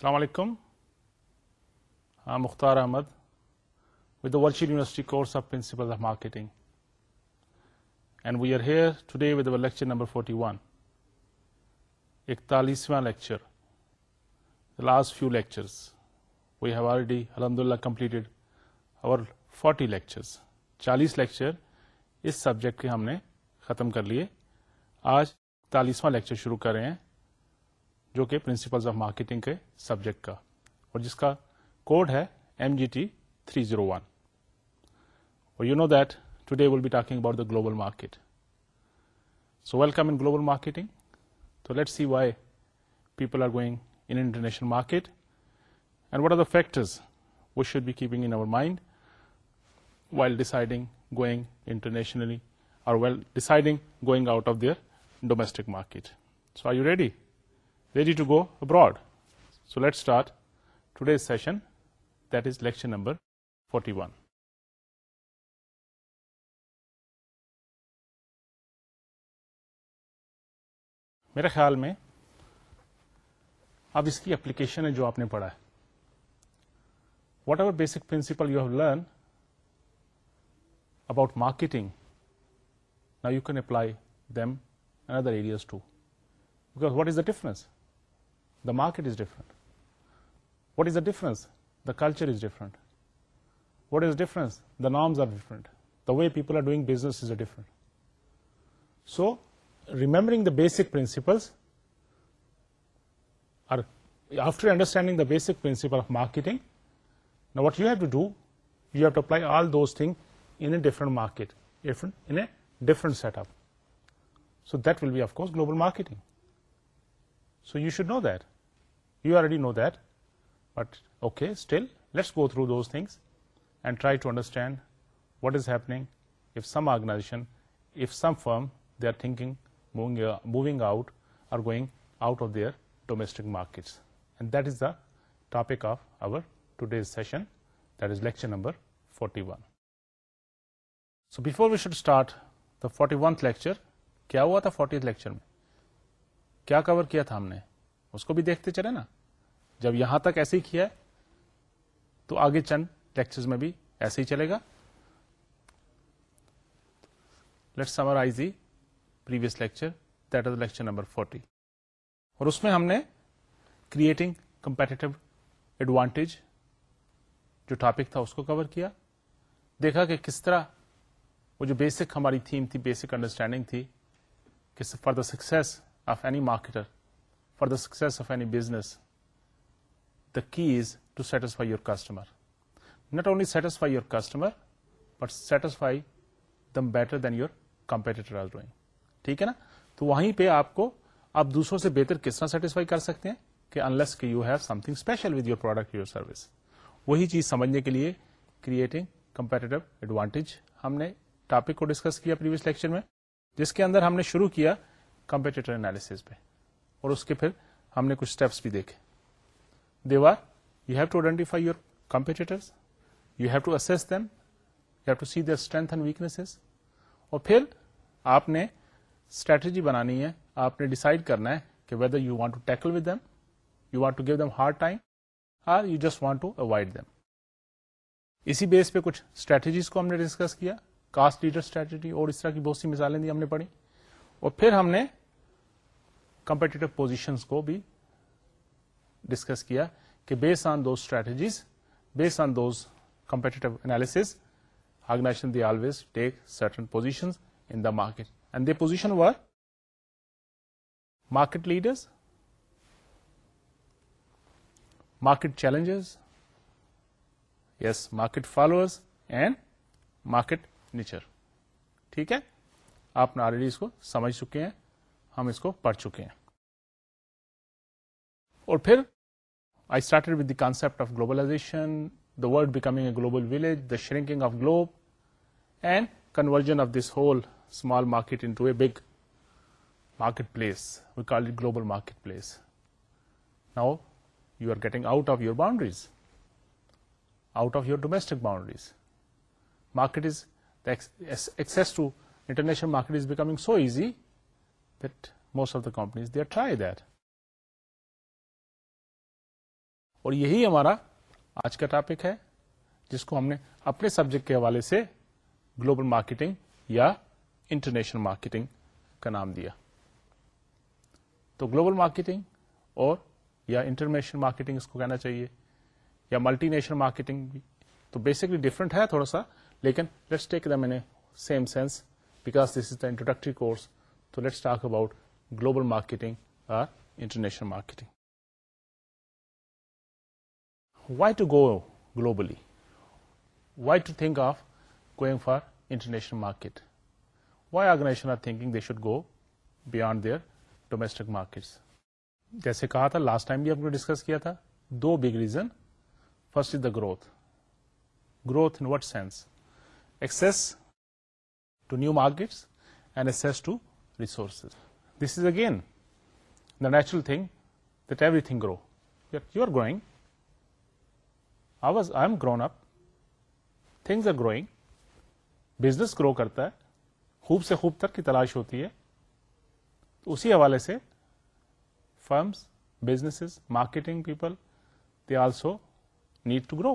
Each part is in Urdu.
السلام علیکم ہاں مختار احمد ودا ورن university course of principle number forty one اکتالیسواں lecture last few lectures we have already الحمد للہ کمپلیٹیڈ فورٹی لیکچرس چالیس لیکچر اس سبجیکٹ کے ہم نے ختم کر لیے آج اکتالیسواں لیکچر شروع کر رہے ہیں جو کہ پرنسپلس آف مارکیٹنگ کے سبجیکٹ کا اور جس کا کوڈ ہے M G T three zero one اور you know that today will be talking about the global market so welcome in global marketing تو let see why people are going international market and what are the factors we should be keeping over mind while deciding going internationally اور while deciding going out of their domestic market so are you ready ready to go abroad so let start today's session that is lecture number forty one میرے خیال میں اب اس کی اپلیکیشن ہے جو آپ نے پڑھا ہے whatever basic principle you have learn about marketing نا you can apply them another areas too because what is the difference The market is different. What is the difference? The culture is different. What is the difference? The norms are different. The way people are doing business is different. So, remembering the basic principles, or after understanding the basic principle of marketing, now what you have to do, you have to apply all those things in a different market, in a different setup. So that will be, of course, global marketing. So you should know that you already know that but okay still let's go through those things and try to understand what is happening of some organization of some firm they are thinking moving out or going out of their domestic markets and that is the topic of our today's session that is lecture number forty one so before we should start the forty oneth lecture کیا ہوا تھا لیکچر میں کیا کور کیا تھا ہم نے اس کو بھی دیکھتے چلے نا جب یہاں تک ایسے ہی کیا ہے تو آگے چند لیکچر میں بھی ایسے ہی چلے گا let summarize lecture number forty اور اس میں ہم نے کریٹنگ کمپیٹیٹو ایڈوانٹیج جو ٹاپک تھا اس کو کور کیا دیکھا کہ کس طرح وہ جو بیسک ہماری تھیم تھی بیسک انڈرسٹینڈنگ تھی کہ for the success of any marketer, for the success of any business, the key is to satisfy your customer. Not only satisfy your customer, but satisfy them better than your competitor are doing. ٹھیک ہے نا تو وہیں پہ آپ کو آپ دوسروں سے بہتر کس طرح سیٹسفائی کر سکتے ہیں کہ انلیس کہ you have something special with your product your service وہی چیز سمجھنے کے لیے کریٹنگ کمپیٹیٹو ایڈوانٹیج ہم نے ٹاپک کو ڈسکس کیا پریویس لیکچر میں جس کے اندر ہم نے شروع کیا کمپیٹیٹر انالیس پہ اور اس کے پھر ہم نے کچھ اسٹیپس بھی دیکھے دیوار you have to identify your competitor you have to assess them you have to see their strength and weaknesses اور پھر آپ نے اسٹریٹجی بنانی ہے آپ نے ڈیسائڈ کرنا ہے کہ whether you want to tackle with them you want to give them hard time or you just want to avoid them اسی بیس پہ کچھ اسٹریٹجیز کو ہم نے ڈسکس کیا کاسٹ لیڈر اسٹریٹجی اور اس طرح کی بہت سی مثالیں دی ہم نے پڑھی اور پھر ہم نے کمپیٹیو پوزیشن کو بھی ڈسکس کیا کہ base on those strategies base on those competitive compete organization they always take certain position in the market and they position were market leaders market challengers yes market followers and market nichers ٹھیک ہے آپ نے آلریڈی اس کو سمجھ چکے ہیں ہم اس کو پڑھ چکے ہیں اور پھر I started with the concept of globalization the world becoming a global village the shrinking of globe and conversion of this whole small market into a big market place we call it global market place now you are getting out of your boundaries out of your domestic boundaries market is access to international market is becoming so easy most of the companies اور ٹرائی ہمارا آج کا ٹاپک ہے جس کو ہم نے اپنے سبجیکٹ کے حوالے سے گلوبل مارکیٹنگ یا انٹرنیشنل مارکیٹنگ کا نام دیا تو گلوبل مارکیٹنگ اور یا انٹرنیشنل مارکیٹنگ اس کو کہنا چاہیے یا ملٹی نیشنل مارکیٹنگ بھی تو بیسکلی ڈفرنٹ ہے تھوڑا سا لیکن let's take some sense because this is the introductory course تو let's talk about global marketing اور international marketing why to go globally why to think of going for international market why organization are thinking they should go beyond their domestic markets جیسے کہا تھا لاسٹ ٹائم بھی آپ نے ڈسکس کیا تھا دو big reason first is the growth growth in what sense access to new markets and access to resources this is again the natural thing that everything grow you you are growing I was I am grown up growing. Are growing business grow کرتا ہے خوب سے خوب تک کی تلاش ہوتی ہے تو اسی حوالے سے firms, businesses, marketing people they also need to grow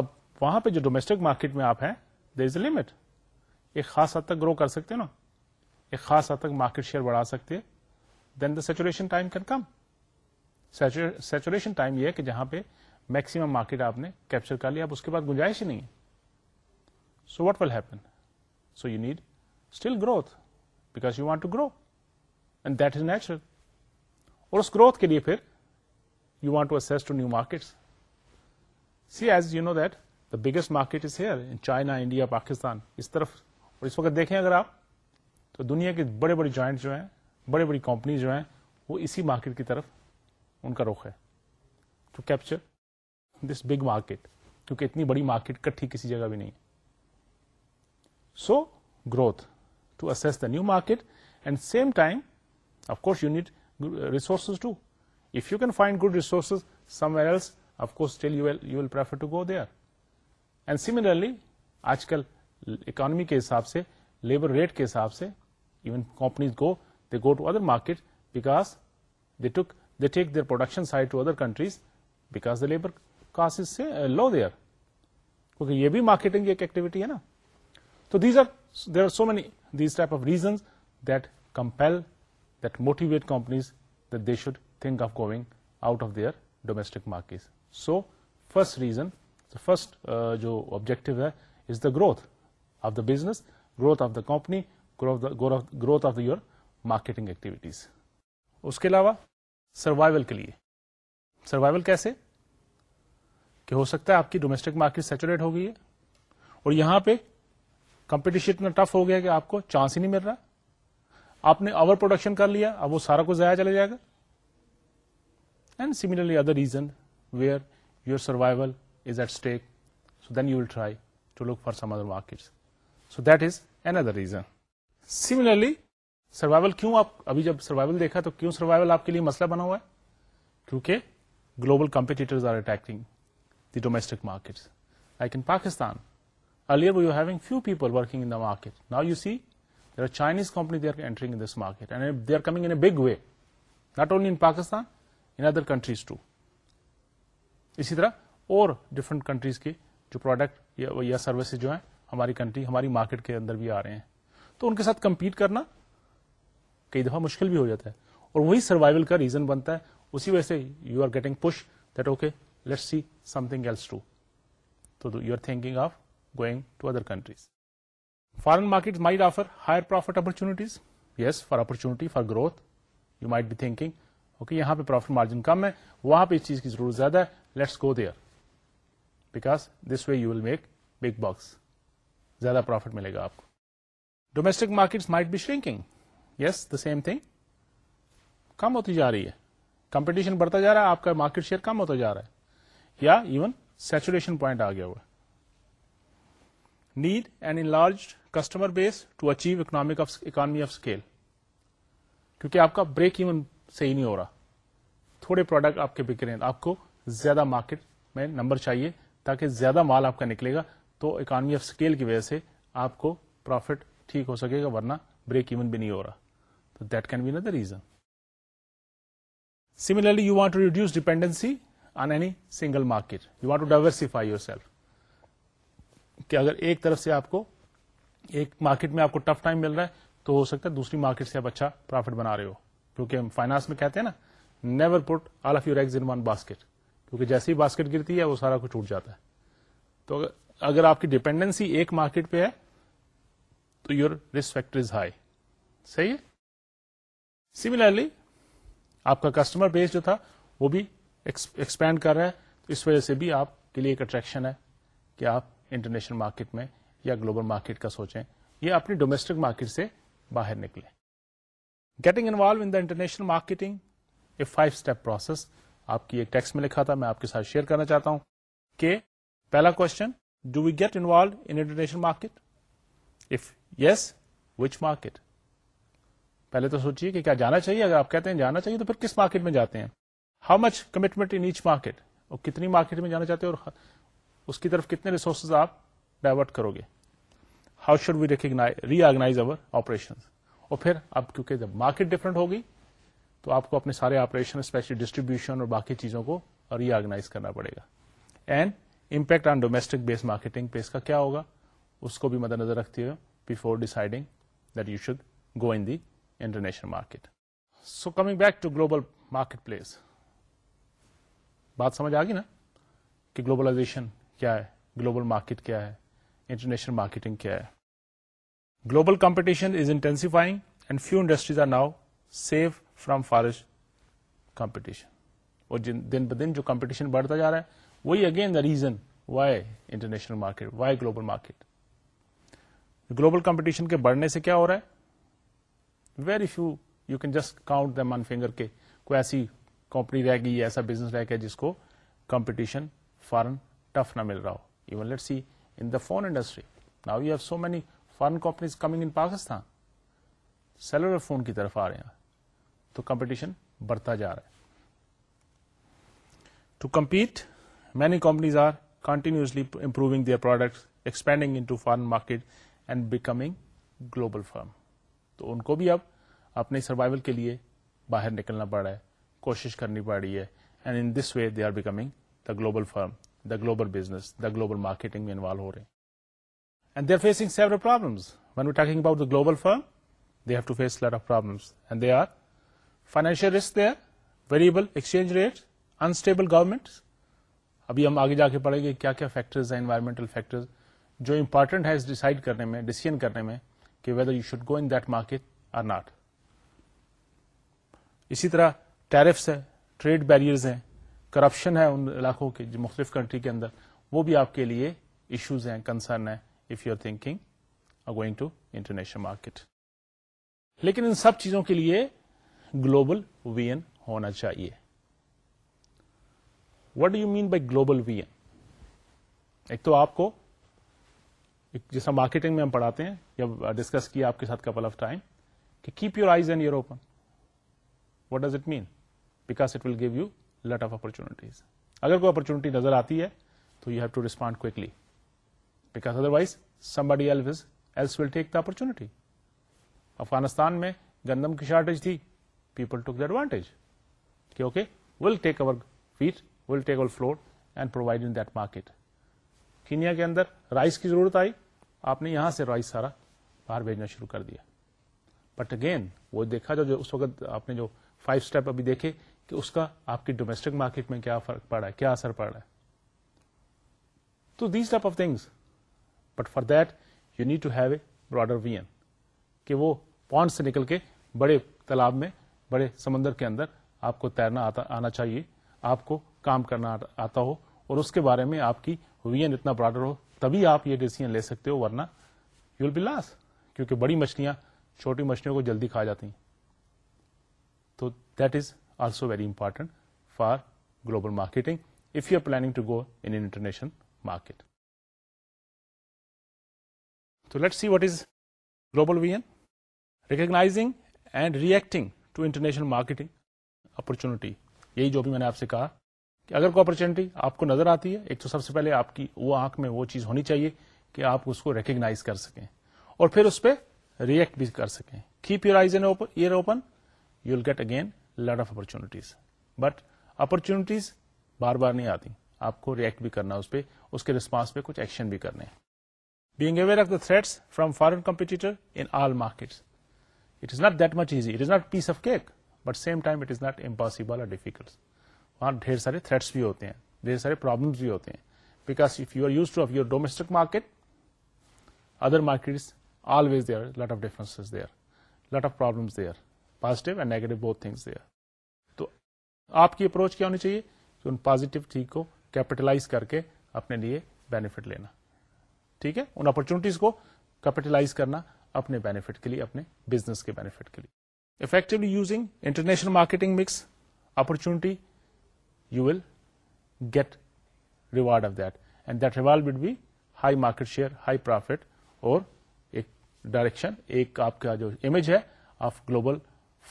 اب وہاں پہ جو domestic مارکیٹ میں آپ ہیں دیر از اے لمٹ ایک خاص حد تک گرو کر سکتے ہیں نا ایک خاص حد تک مارکیٹ شیئر بڑھا سکتے then the saturation time can come saturation time یہ ہے کہ جہاں پہ میکسیمم مارکیٹ آپ نے کیپچر کر لیا اب اس کے بعد گنجائش ہی نہیں ہے so what will happen so you need still growth because you want to grow and that is natural اور اس گروتھ کے لیے پھر you want to access to new market see as you know that the biggest market is here in China India Pakistan اس طرف اور اس وقت دیکھیں اگر آپ تو دنیا کے بڑے بڑے جوائنٹ جو ہیں بڑے بڑی کمپنی جو ہیں وہ اسی مارکیٹ کی طرف ان کا رخ ہے to capture this big market کیونکہ اتنی بڑی مارکیٹ کٹھی کسی جگہ بھی نہیں so growth to is the new market and same time of course you need resources to if you can find good resources somewhere of course till you will prefer to go there and similarly آج کل اکانمی کے حساب سے لیبر ریٹ کے حساب سے even companies go they go to other market because they take they take their production side to other countries because the labour cost low there کیونکہ یہ بھی مارکیٹنگ ایک ایکٹیویٹی ہے نا تو these are there are so many these type of reasons that compel that motivate companies that they should think of going out of their domestic market so first reason first جو آبجیکٹو ہے is the growth of the business growth of the company growth of your marketing activities اس کے علاوہ سروائول کے لیے سروائول کیسے کہ ہو سکتا ہے آپ کی ڈومیسٹک مارکیٹ سیچوریٹ ہو گئی ہے اور یہاں پہ کمپٹیشن اتنا ٹف ہو گیا کہ آپ کو چانس ہی نہیں مل رہا آپ نے اوور پروڈکشن کر لیا اب وہ سارا کچھ ضائع چلا جائے گا and similarly other reason where your survival is at stake so then you will try to look for some other market so that is another reason similarly survival کیوں آپ ابھی جب سروائول دیکھا تو کیوں سروائول آپ کے لیے مسئلہ بنا ہوا ہے کیونکہ global competitor domestic market like in Pakistan earlier you having few people working in the market now you see there are Chinese company they are entering in this market and they are coming in a big way not only in Pakistan in other countries too اسی طرح اور ڈفرنٹ کنٹریز کے جو پروڈکٹ یا سروسز جو ہیں ہماری کنٹری ہماری مارکیٹ کے اندر بھی آ رہے ہیں تو ان کے ساتھ کمپیٹ کرنا کئی دفعہ مشکل بھی ہو جاتا ہے اور وہی سروائول کا ریزن بنتا ہے اسی وجہ سے you are getting push okay let see something else too تو you are thinking of going to other countries foreign market might offer higher profit opportunities yes for opportunity for growth you might be thinking okay یہاں پہ پروفٹ مارجن کم ہے وہاں پہ اس چیز کی ضرورت زیادہ ہے let's go there because this way you will make big bucks زیادہ پروفٹ ملے گا آپ کو domestic market might be shrinking yes the same thing کم ہوتی جا رہی ہے کمپٹیشن بڑھتا جا رہا ہے آپ کا مارکیٹ شیئر کم ہوتا جا رہا ہے یا ایون سیچوریشن پوائنٹ آ گیا ہوا need and in large customer base to achieve economic economy of scale کیونکہ آپ کا بریک ایون صحیح نہیں ہو رہا تھوڑے پروڈکٹ آپ کے بک رہے ہیں آپ کو زیادہ مارکیٹ میں نمبر چاہیے تاکہ زیادہ مال آپ کا نکلے گا تو اکانمی آف اسکیل کی وجہ سے آپ کو پروفٹ ٹھیک ہو سکے گا ورنہ بریک ایون بھی نہیں ہو رہا تو that can be reason you want to reduce dependency on any single market you want to yourself کہ اگر ایک طرف سے آپ کو ایک مارکیٹ میں آپ کو ٹف ٹائم مل رہا ہے تو ہو سکتا ہے دوسری مارکیٹ سے آپ اچھا پروفٹ بنا رہے ہو کیونکہ ہم فائنانس میں کہتے ہیں نا never put all of your one basket کیونکہ جیسے ہی باسکٹ گرتی ہے وہ سارا کچھ ٹوٹ جاتا ہے تو اگر آپ کی ڈیپینڈنسی ایک مارکیٹ پہ ہے تو your risk factor is high صحیح ہے سملرلی آپ کا کسٹمر بیس جو تھا وہ بھی ایکسپینڈ کر رہا ہے تو اس وجہ سے بھی آپ کے لیے ایک اٹریکشن ہے کہ آپ انٹرنیشنل مارکیٹ میں یا گلوبل مارکیٹ کا سوچیں یہ اپنی ڈومیسٹک مارکیٹ سے باہر نکلیں getting involve in the international marketing a five step process آپ کی ایک ٹیکس میں لکھا تھا میں آپ کے ساتھ شیئر کرنا چاہتا ہوں کہ پہلا question do we get involve international market if yes which market پہلے تو سوچیے کہ کیا جانا چاہیے اگر آپ کہتے ہیں جانا چاہیے تو پھر کس مارکیٹ میں جاتے ہیں how much commitment in each market اور کتنی مارکیٹ میں جانا چاہتے ہیں اور اس کی طرف کتنے ریسورسز آپ ڈائیورٹ کرو گے how should we recognize re over operation اور پھر اب کیونکہ جب مارکیٹ ڈفرنٹ ہوگی تو آپ کو اپنے سارے آپریشن اسپیشلی ڈسٹریبیوشن اور باقی چیزوں کو ری آرگنائز کرنا پڑے گا and impact on domestic base marketing پہ اس کا کیا ہوگا اس کو بھی مد نظر رکھتے ہوئے before decide do should go international market so coming back to global market place بات سمجھ آ گئی نا کہ گلوبلائزیشن کیا ہے گلوبل مارکیٹ کیا ہے انٹرنیشنل مارکیٹنگ کیا ہے global competition is intensifying and few industries are now safe from forest competition اور جن دن ب دن جو کمپٹیشن بڑھتا جا رہا ہے وہی again the reason why international market why global market global competition کے بڑھنے سے کیا ہو رہا ہے very few you can just count the من فنگر کے کوئی ایسی کمپنی رہ گئی ایسا بزنس رہ گیا جس کو کمپٹیشن فارن ٹف نہ مل رہا ہو even let see in the phone industry now you have so many foreign companies coming in Pakistan cellular phone کی طرف آ رہے ہیں تو کمپٹیشن بڑھتا جا رہا ہے to compete many companies are continuously improving their product expanding into foreign market and becoming global firm تو ان کو بھی اب اپنے سروائول کے لیے باہر نکلنا پڑ رہا ہے کوشش کرنی پڑ رہی ہے and in this way they are becoming the global firm the global business the global marketing میں انوالو ہو رہے ہیں and they are facing severe problems we talking about the global firm they have to face of problems and they are financial risk they variable exchange rate unstable government ابھی ہم آگے جا کے پڑھیں گے کیا کیا فیکٹرز ہیں انوائرمنٹل فیکٹرز جو امپورٹنٹ ہے اس ڈیسائڈ کرنے میں ڈسیزن کرنے میں کہ whether you should go in that market or not اسی طرح ٹیرفس ہے ٹریڈ بیریئرز ہیں کرپشن ہے ان علاقوں کے جو مختلف کنٹری کے اندر وہ بھی آپ کے لیے ایشوز ہیں کنسرن ہیں if you are thinking or going to international market لیکن ان سب چیزوں کے لیے گلوبل این ہونا چاہیے what do you mean by global N ایک تو آپ کو جس طرح مارکیٹنگ میں ہم پڑھاتے ہیں یا ڈسکس کیا آپ کے ساتھ کپل آف ٹائم کہ keep your eyes and your open what does it mean because it will give you lot of opportunities اگر کوئی اپرچونٹی نظر آتی ہے تو you have to respond quickly because کوئی else will take the opportunity Afghanistan میں گندم کی شارٹیج تھی پیپل ٹوک دا ایڈوانٹیج کہ okay will take over wheat will take over flour and provide in that market Kenya کے اندر رائس کی ضرورت آئی آپ نے یہاں سے رائس سارا باہر بھیجنا شروع کر دیا بٹ اگین وہ دیکھا جو جو جو اس وقت آپ نے فائیو اسٹیپ ابھی دیکھے کہ اس کا آپ کی ڈومیسٹک مارکیٹ میں کیا فرق پڑا کیا اثر پڑ رہا ہے تو these type of things but for that you need to have a broader view کہ وہ پونڈ سے نکل کے بڑے تالاب میں بڑے سمندر کے اندر آپ کو تیرنا آنا چاہیے آپ کو کام کرنا آتا ہو اور اس کے بارے میں آپ کی وین اتنا براڈر ہو تبھی آپ یہ ڈیسیزن لے سکتے ہو ورنہ یو ول بی لاس کیونکہ بڑی مچھلیاں چھوٹی مچھلیوں کو جلدی کھا جاتی ہیں تو that is also very important for global marketing if you are planning to go international market تو let see what is global view recognizing and reacting to international marketing opportunity یہی جو بھی میں نے آپ سے کہا کہ اگر کوئی اپرچونٹی آپ کو نظر آتی ہے ایک تو سب سے پہلے آپ کی وہ آنکھ میں وہ چیز ہونی چاہیے کہ آپ اس کو ریکگنائز کر سکیں اور پھر اس پہ ریئیکٹ بھی کر سکیں keep your eyes ear open you will get again lot of opportunities but opportunities بار بار نہیں آتی آپ کو ریئیکٹ بھی کرنا اس پہ اس کے ریسپانس پہ کچھ ایکشن بھی کرنے being aware of the threats from foreign competitor in all it is not that much easy it is not piece of cake but same time it is not impossible اور ڈیفیکلٹ وہاں ڈھیر سارے تھریٹس بھی ہوتے ہیں ڈھیر سارے پرابلمس بھی ہوتے ہیں because if you are use to of your domestic market other market always they are lot of difference they are lot of problem they are and negative بہت تھنگس دے آر تو آپ کی اپروچ کیا ہونی چاہیے کہ ان پازیٹو چیز کو کیپیٹلائز کر کے اپنے لیے بینیفٹ لینا ٹھیک ہے ان اپرچونٹیز کو کیپیٹلائز کرنا اپنے بینیفٹ کے لیے اپنے بزنس کے بینیفٹ کے لیے effectively using international marketing mix opportunity you will get reward of that and that reward would be high market share high profit اور ایک ڈائریکشن ایک آپ کا جو امیج ہے آف گلوبل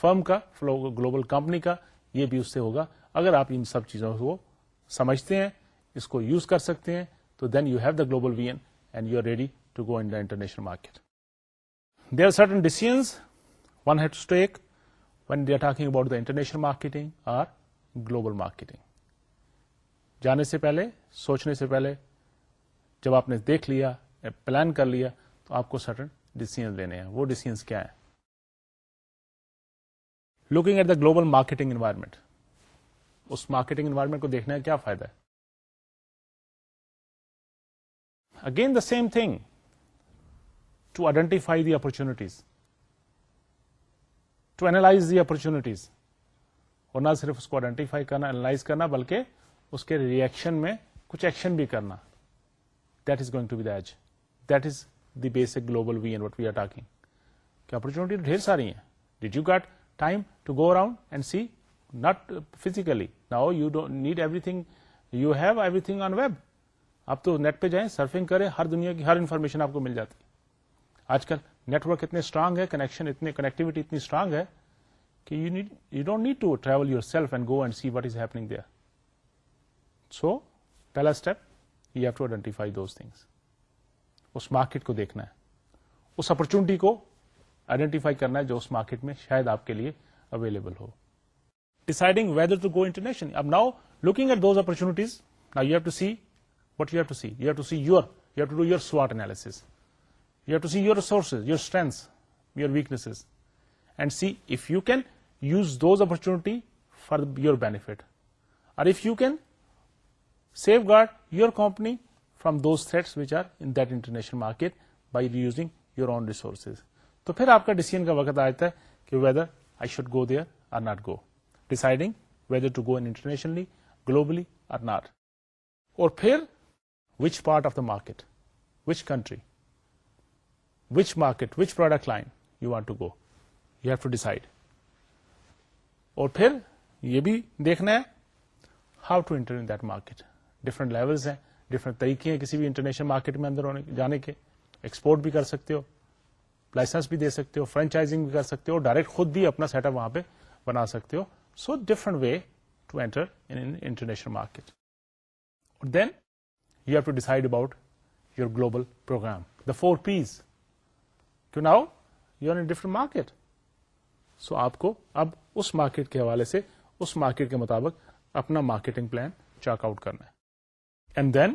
فرم کا گلوبل کمپنی کا یہ بھی اس سے ہوگا اگر آپ ان سب چیزوں کو سمجھتے ہیں اس کو یوز کر سکتے ہیں تو then you have the global vision and you are ready to go into the international market they are certain decisions one had to take when they are talking about the international marketing or global marketing جانے سے پہلے سوچنے سے پہلے جب آپ نے دیکھ لیا پلان کر لیا تو آپ کو سٹن ڈسیزن لینے ہیں وہ ڈسیزنس کیا ہے looking at the global marketing environment us marketing environment کو دیکھنے کا کیا فائدہ ہے again the same thing to identify the opportunities to analyse the opportunities اور نہ صرف اس کو آئیڈینٹیفائی کرنا اینالائز کرنا بلکہ اس کے ریئیکشن میں کچھ ایکشن بھی کرنا that is going to be this that is the basic global we and what we are talking کہ اپرچونیٹی ڈھیر ساری ہیں did you get time to go around and see not physically now you need everything you have everything on web آپ تو نیٹ پہ جائیں سرفنگ کریں ہر دنیا کی ہر انفارمیشن آپ کو مل جاتی آج کل نیٹ ورک اتنے اسٹرانگ ہے کنیکشن اتنے کنیکٹیوٹی اتنی اسٹرانگ ہے کہ you need you don't need to travel yourself and go and see what is happening there so پہلا step you have to identify those things us market کو دیکھنا ہے اس اپرچونٹی کو آئیڈینٹیفائی کرنا ہے جو اس مارکیٹ میں شاید آپ کے لیے available who deciding whether to go international اب now looking at those opportunities now you have to see what you have to see you have to see your you to do your سواٹ analysis you have to see your resources your strengths your weakness and see if you can use those opportunity for your benefit اور if you can safeguard your company from those threats which are in that international market by reusing your own resources تو پھر آپ کا ڈیسیزن کا وقت آتا ہے کہ whether I should go there or not go deciding whether to go internationally globally or not اور پھر which part of the market which country which market which product line you want to go you have to decide اور پھر یہ بھی دیکھنا ہے how to enter in that market different levels ہیں ڈفرنٹ طریقے ہیں کسی بھی انٹرنیشنل مارکیٹ میں اندر ہونے جانے کے ایکسپورٹ بھی کر سکتے ہو لائسنس بھی دے سکتے ہو فرینچائزنگ بھی کر سکتے ہو ڈائریکٹ خود بھی اپنا سیٹ اپ وہاں پہ بنا سکتے ہو so different way to enter international market اور then you have to decide about your global program the four Ps کیوں now you are different market so آپ کو اب اس مارکیٹ کے حوالے سے اس مارکیٹ کے مطابق اپنا مارکیٹنگ پلان چاک آؤٹ کرنا ہے and then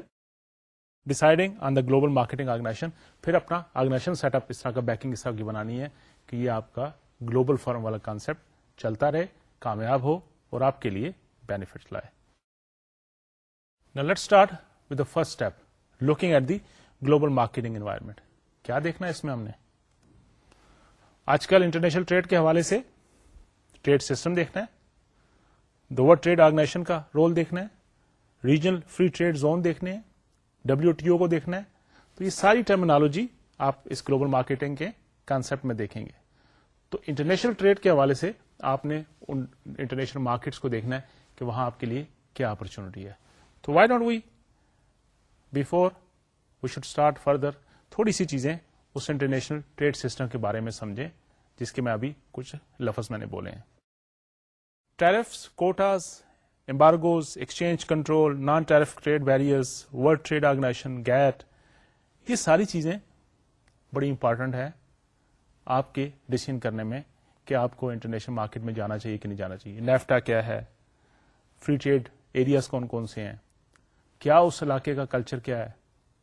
deciding on the global marketing organisation پھر اپنا آرگنائزیشن سیٹ اپ اس طرح کا بیکنگ اس طرح کی بنانی ہے کہ یہ آپ کا گلوبل فارم والا کانسیپٹ چلتا رہے کامیاب ہو اور آپ کے لیے بینیفٹ لائے نا let start with the first step looking at the global marketing environment کیا دیکھنا ہے اس میں ہم نے آج کل انٹرنیشنل ٹریڈ کے حوالے سے ٹریڈ سسٹم دیکھنا ہے دا ورلڈ ٹریڈ آرگنائزیشن کا رول دیکھنا ہے ریجنل فری ٹریڈ زون دیکھنے ہیں ڈبلو ٹی او کو دیکھنا ہے تو یہ ساری ٹرمینالوجی آپ اس گلوبل مارکیٹنگ کے کانسیپٹ میں دیکھیں گے تو انٹرنیشنل ٹریڈ کے حوالے سے آپ نے انٹرنیشنل مارکیٹس کو دیکھنا ہے کہ وہاں آپ کے لیے کیا اپرچونٹی ہے تو why don't we before we should start further تھوڑی سی چیزیں اس انٹرنیشنل ٹریڈ سسٹم کے بارے میں سمجھیں جس کے میں ابھی کچھ لفظ میں نے بولے ہیں tariffs quotas embargoes exchange control non tariff trade barriers world trade organisation GATT یہ ساری چیزیں بڑی امپارٹنٹ ہے آپ کے ڈسیزن کرنے میں کہ آپ کو انٹرنیشنل مارکیٹ میں جانا چاہیے کہ نہیں جانا چاہیے نیفٹا کیا ہے فری ٹریڈ ایریاز کون کون سے ہیں کیا اس علاقے کا کلچر کیا ہے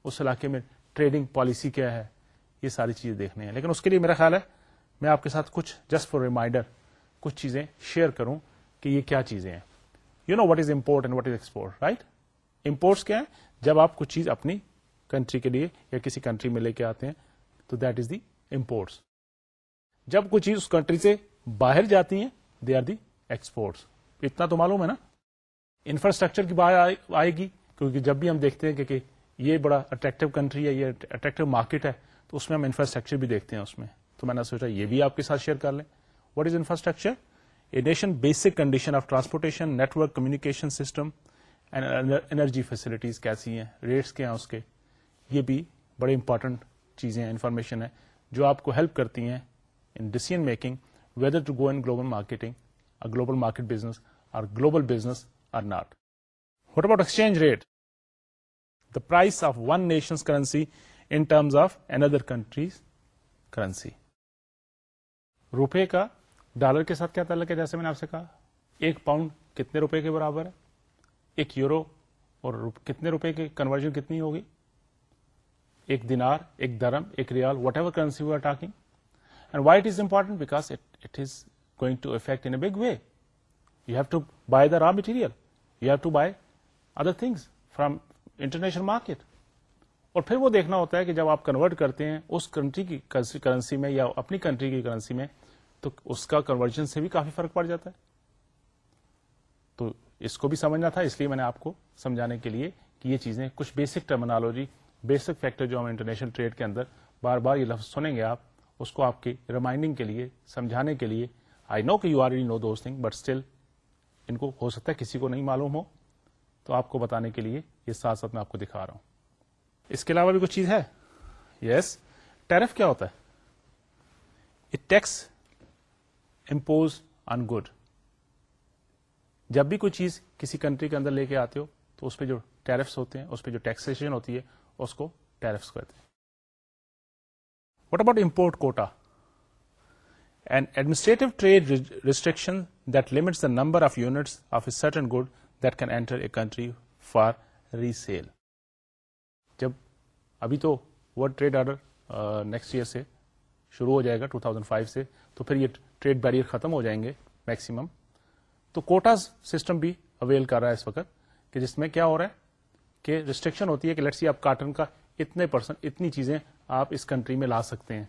اس علاقے میں ٹریڈنگ پالیسی کیا ہے یہ ساری چیزیں دیکھنے ہیں لیکن اس کے لیے میرا خیال ہے میں آپ کے ساتھ کچھ جسٹ فور ریمائنڈر کچھ چیزیں شیئر کروں کہ یہ کیا چیزیں ہیں you know what is import and what is export right imports کیا ہے جب آپ کچھ چیز اپنی کنٹری کے لیے یا کسی کنٹری میں لے کے آتے ہیں تو دیٹ از دی امپورٹس جب کچھ کنٹری سے باہر جاتی ہیں دے آر دی ایکسپورٹس اتنا تو معلوم ہے نا انفراسٹرکچر کی بات آئے گی کیونکہ جب بھی ہم دیکھتے ہیں کہ یہ بڑا اٹریکٹو کنٹری ہے یہ اٹریکٹو مارکیٹ ہے تو اس میں ہم انفراسٹرکچر بھی دیکھتے ہیں اس میں تو میں نے سوچا یہ بھی آپ کے ساتھ شیئر کر لیں what is infrastructure nation basic condition of transportation network communication system energy facilities کیسی ہیں ریٹس کیا ہیں اس کے یہ بھی بڑے امپارٹنٹ چیزیں ہیں انفارمیشن ہے جو آپ کو ہیلپ کرتی ہیں in decision making whether to go in global marketing global market business اور global business or not what about exchange rate the price of one nations currency in terms of another countries currency روپے کا ڈالر کے ساتھ کیا تعلق ہے جیسے میں نے آپ سے کہا ایک پاؤنڈ کتنے روپے کے برابر ہے ایک یورو اور کتنے روپے کی کنورژن کتنی ہوگی ایک دینار ایک درم ایک ریال whatever currency we are talking and why important because it is going to affect in big way you have to buy the raw material you have to buy other things from international market اور پھر وہ دیکھنا ہوتا ہے کہ جب آپ کنورٹ کرتے ہیں اس کنٹری کی کرنسی میں یا اپنی کنٹری کی کرنسی میں تو اس کا کنورژن سے بھی کافی فرق پڑ جاتا ہے تو اس کو بھی سمجھنا تھا اس لیے میں نے آپ کو سمجھانے کے لیے کہ یہ چیزیں کچھ بیسک ٹرمنالوجی بیسک فیکٹر جو ہم انٹرنیشنل ٹریڈ کے اندر بار بار یہ لفظ سنیں گے آپ اس کو آپ کی ریمائنڈنگ کے لیے سمجھانے کے لیے آئی نو کہ you are nothing but still ان کو ہو سکتا ہے کسی کو نہیں معلوم ہو تو آپ کو بتانے کے لیے یہ ساتھ ساتھ میں آپ کو دکھا رہا ہوں اس کے علاوہ بھی کچھ چیز ہے یس yes. ٹیرف کیا ہوتا ہے ٹیکس امپوز آن گڈ جب بھی کوئی چیز کسی کنٹری کے اندر لے کے آتے ہو تو اس پہ جو ٹیرفس ہوتے ہیں اس پہ جو ٹیکسیشن ہوتی ہے اس کو ٹیرفس کہتے ہیں what about import quota and administrative trade restriction that limits number of unit of a certain good that can enter a country for resale جب ابھی تو world trade order next year سے شروع ہو جائے گا 2005 سے تو پھر یہ ٹریڈ بیریئر ختم ہو جائیں گے میکسیمم تو کوٹاز سسٹم بھی اویل کر رہا ہے اس وقت کہ جس میں کیا ہو رہا ہے کہ ریسٹرکشن ہوتی ہے کہ لیٹ سی آپ کارٹن کا اتنے پرسنٹ اتنی چیزیں آپ اس کنٹری میں لا سکتے ہیں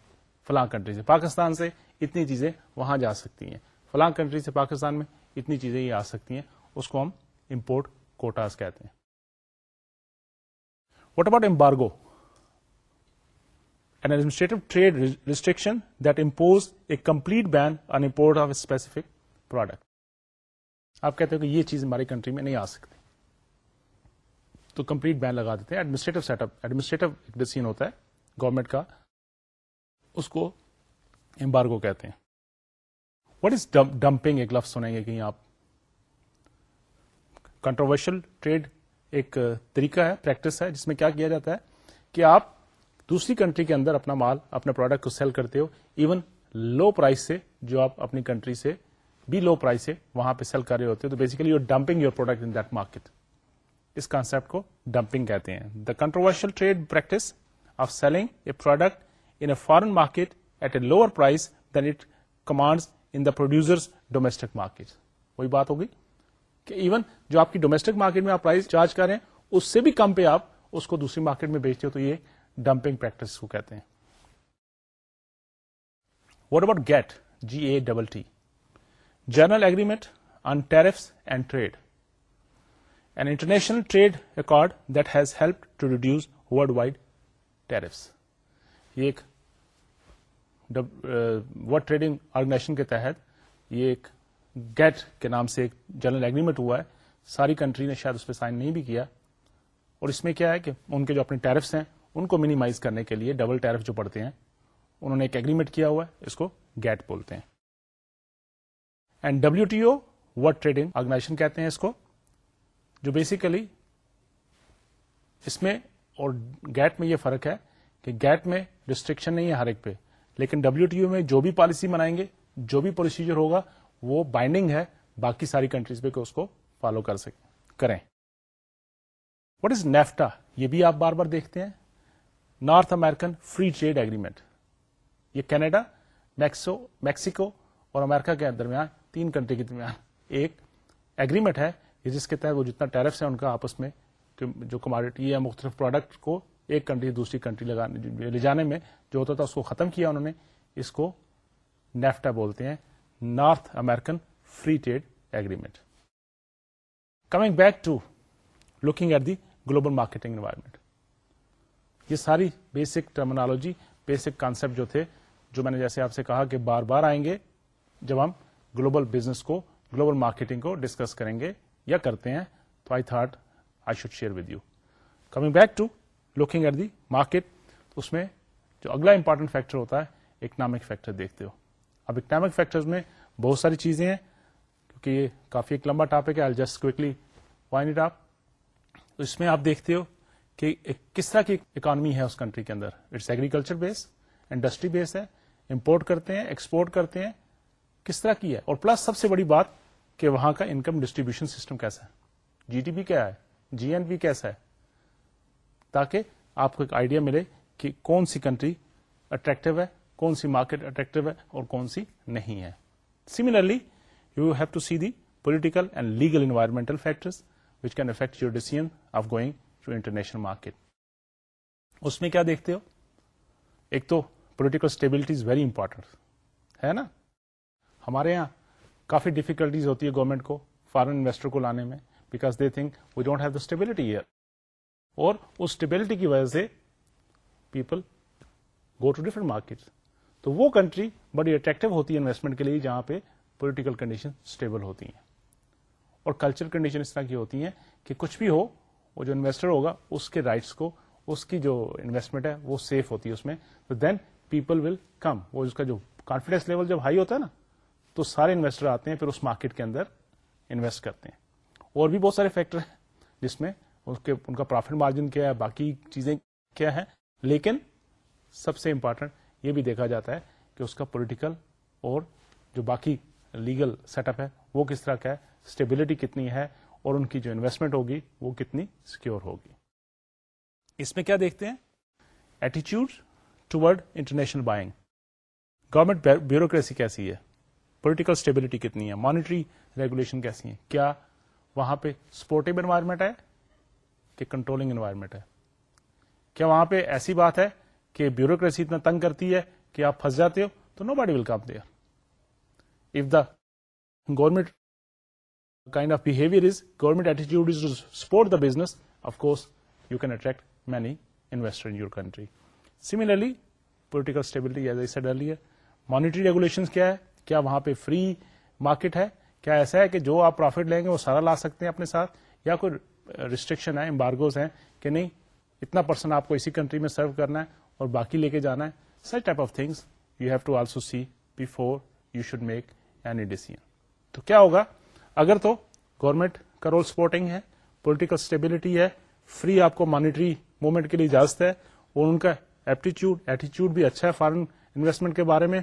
فلاں کنٹری سے پاکستان سے اتنی چیزیں وہاں جا سکتی ہیں فلاں کنٹری سے پاکستان میں اتنی چیزیں یہ آ سکتی ہیں اس کو ہم امپورٹ کوٹاز کہتے ہیں what about embargo administrative trade restriction دیکھ a complete ban on import of specific product آپ کہتے ہو کہ یہ چیز ہماری کنٹری میں نہیں آ سکتی تو کمپلیٹ بین لگا دیتے ہیں administrative set up administrative decision ہوتا ہے گورنمنٹ کا اس کو امبارگو کہتے ہیں وٹ از ڈمپنگ ایک لفظ سنیں گے کہیں آپ کنٹروورشل ٹریڈ ایک طریقہ ہے پریکٹس ہے جس میں کیا کیا جاتا ہے کہ آپ دوسری کنٹری کے اندر اپنا مال اپنے پروڈکٹ کو سیل کرتے ہو ایون لو پرائز سے جو آپ اپنی کنٹری سے بھی لو پرائز سے وہاں پہ سیل کر رہے ہوتے ہو تو basically you dumping dumping your product in that market us concept کو کہتے ہیں the controversial trade practice of selling a product in a foreign market at a lower price than it command in the producer's domestic market وہی بات ہوگی کہ ایون جو آپ کی ڈومیسٹک مارکیٹ میں آپ پرائز چارج کر رہے ہیں اس سے بھی کم پہ آپ اس کو دوسری مارکیٹ میں بیچتے ہو تو یہ ڈمپنگ پریکٹس کو کہتے ہیں what about GATT G A double T general agreement on tariffs and trade an international trade record that has help to reduce worldwide tariffs یہ ایک ٹریڈنگ آرگنائزیشن کے تحت یہ ایک گیٹ کے نام سے ایک جنرل اگریمنٹ ہوا ہے ساری کنٹری نے شاید اس پہ سائن نہیں بھی کیا اور اس میں کیا ہے کہ ان کے جو اپنے ٹیرفس ہیں ان کو مینیمائز کرنے کے لیے ڈبل ٹیرف جو پڑتے ہیں انہوں نے ایک ایگریمنٹ کیا ہوا ہے اس کو گیٹ بولتے ہیں and W T O world trading organisation کہتے ہیں اس کو جو بیسیکلی اس میں اور گیٹ میں یہ فرق ہے کہ گیٹ میں ریسٹرکشن نہیں ہے ہر ایک پہ لیکن ڈبلو ٹی او میں جو بھی پالیسی بنائیں گے جو بھی پروسیجر ہوگا وہ بائنڈنگ ہے باقی ساری کنٹریز پہ کہ اس کو فالو کر سکیں کریں وٹ از نیفٹا یہ بھی آپ بار بار دیکھتے ہیں North American free trade agreement یہ کینیڈا میکسو میکسیکو اور امیرکا کے درمیان تین کنٹری کے درمیان ایک ایگریمنٹ ہے جس کے تحت وہ جتنا ٹیرفس ہے ان کا آپس میں جو کماڈیٹی ہے مختلف پروڈکٹ کو ایک کنٹری دوسری کنٹری لگانے لے جانے میں جو ہوتا تھا اس کو ختم کیا انہوں نے اس کو نیفٹا بولتے ہیں North American free trade agreement coming back to looking at the global marketing environment یہ ساری بیسک ٹرمنالوجی بیسک کانسیپٹ جو تھے جو میں نے جیسے آپ سے کہا کہ بار بار آئیں گے جب ہم گلوبل بزنس کو گلوبل مارکیٹنگ کو ڈسکس کریں گے یا کرتے ہیں تو I thought I should share with you coming back to looking at the market اس میں جو اگلا امپارٹنٹ فیکٹر ہوتا ہے اکنامک فیکٹر دیکھتے ہو اب اکنامک فیکٹر میں بہت ساری چیزیں ہیں کیونکہ یہ کافی ایک لمبا ٹاپک ہے آئی جسٹ اس میں آپ دیکھتے ہو کہ کس طرح کی اکانمی ہے اس کنٹری کے اندر it's agriculture base industry base ہے امپورٹ کرتے ہیں ایکسپورٹ کرتے ہیں کس طرح کی ہے اور پلس سب سے بڑی بات کہ وہاں کا انکم ڈسٹریبیوشن سسٹم کیسا ہے جی ٹی بی کیا ہے جی این بی کیسا ہے تاکہ آپ کو ایک آئیڈیا ملے کہ کون سی کنٹری اٹریکٹو ہے کون سی مارکیٹ اٹریکٹو ہے اور کون سی نہیں ہے similarly you have to see the political and legal environmental factor which can affect your decision of going to international market اس میں کیا دیکھتے ہو ایک تو political stability is very important ہے نا ہمارے یہاں کافی ڈیفیکلٹیز ہوتی ہے گورنمنٹ کو فارن انویسٹر کو لانے میں because they think we don't have the stability here اور اس اسٹیبلٹی کی وجہ سے people go to different market تو وہ کنٹری بڑی اٹریکٹو ہوتی ہے انویسٹمنٹ کے لیے جہاں پہ پولیٹیکل کنڈیشن اسٹیبل ہوتی ہیں اور کلچر کنڈیشن اس طرح کی ہوتی ہیں کہ کچھ بھی ہو وہ جو انویسٹر ہوگا اس کے رائٹس کو اس کی جو انویسٹمنٹ ہے وہ سیف ہوتی ہے اس میں تو دین پیپل ول کم وہ اس کا جو کانفیڈینس لیول جب ہائی ہوتا ہے نا تو سارے انویسٹر آتے ہیں پھر اس مارکیٹ کے اندر انویسٹ کرتے ہیں اور بھی بہت سارے فیکٹر ہیں جس میں اس کے ان کا پروفٹ مارجن کیا ہے باقی چیزیں کیا ہیں لیکن سب سے امپورٹنٹ یہ بھی دیکھا جاتا ہے کہ اس کا پولیٹیکل اور جو باقی لیگل سیٹ اپ ہے وہ کس طرح کا ہے اسٹیبلٹی کتنی ہے اور ان کی جو انویسٹمنٹ ہوگی وہ کتنی سیکور ہوگی اس میں کیا دیکھتے ہیں ایٹیچیوڈ ٹوڈ انٹرنیشنل بائنگ گورنمنٹ بیوروکریسی کیسی ہے پولیٹیکل اسٹیبلٹی کتنی ہے مانیٹری ریگولیشن کیسی ہے کیا وہاں پہ انوائرمنٹ ہے کہ کنٹرولنگ انوائرمنٹ ہے کیا وہاں پہ ایسی بات ہے کہ بیوروکریسی اتنا تنگ کرتی ہے کہ آپ پھنس جاتے ہو تو nobody will come there if the government kind of behaviour is government eighty support the business of course you can attract many investor in your country similarly political stability سے ڈرلی ہے مانیٹری ریگولیشن کیا ہے کیا وہاں پہ فری مارکیٹ ہے کیا ایسا ہے کہ جو آپ پروفٹ لیں گے وہ سارا لا سکتے ہیں اپنے ساتھ یا کوئی ریسٹرکشن ہے بارگوز ہیں کہ نہیں اتنا پرسینٹ آپ کو اسی کنٹری میں سرو کرنا ہے اور باقی لے کے جانا ہے such type of things you have to also see before you should make decision تو کیا ہوگا اگر تو گورنمنٹ کا رول سپورٹنگ ہے پولیٹیکل اسٹیبلٹی ہے فری آپ کو مانیٹری موومنٹ کے لیے اجازت ہے اور ان کا ایپٹیچیوڈ ایٹیچیوڈ بھی اچھا ہے فارن انویسٹمنٹ کے بارے میں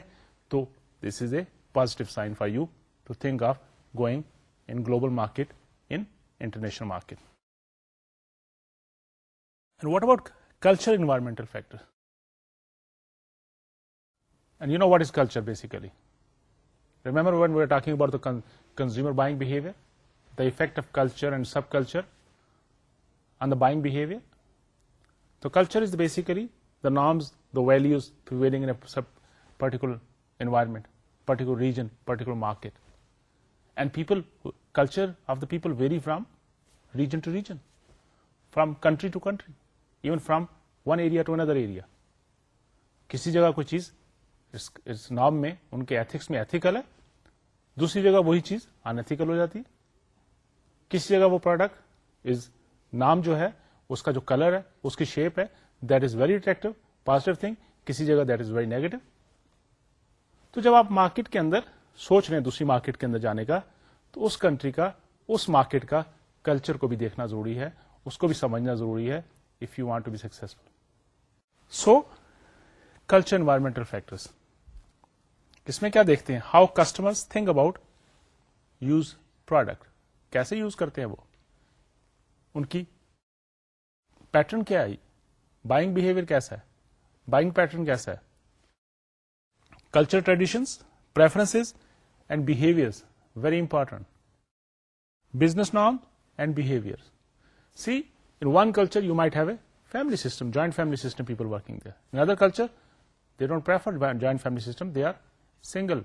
تو this is a positive sign for you to think of going in global market international market and what about culture environmental factor and you know what is culture basically remember when we are talking about consumer buying behaviour the effect of culture culture and sub on the buying behaviour تو culture is basically the norms the values in sub particular environment particular region particular market and people culture of the people vary from region to region from country to country even from one area to another area کسی جگہ کوئی چیز اس نام میں ان کے ایتھکس میں ایتھیکل ہے دوسری جگہ وہی چیز انتیکل ہو جاتی کسی جگہ وہ پروڈکٹ از نام جو ہے اس کا جو کلر ہے اس کی شیپ ہے that is very attractive positive thing کسی جگہ دیٹ از ویری نیگیٹو تو جب آپ مارکیٹ کے اندر سوچ رہے ہیں دوسری مارکیٹ کے اندر جانے کا تو اس کنٹری کا اس مارکیٹ کا کلچر کو بھی دیکھنا ضروری ہے اس کو بھی سمجھنا ضروری ہے if you want to be successful so culture environmental factors میں کیا دیکھتے ہیں how customer think about use product کیسے یوز کرتے ہیں وہ ان کی پیٹرن کیا ہے بائنگ بہیویئر کیسا ہے بائنگ پیٹرن کیسا ہے culture traditions preferences and behaviour very important business نام and behaviour see in one culture you might have a family system joint family system people working in other culture they don't prefer joint family system they are single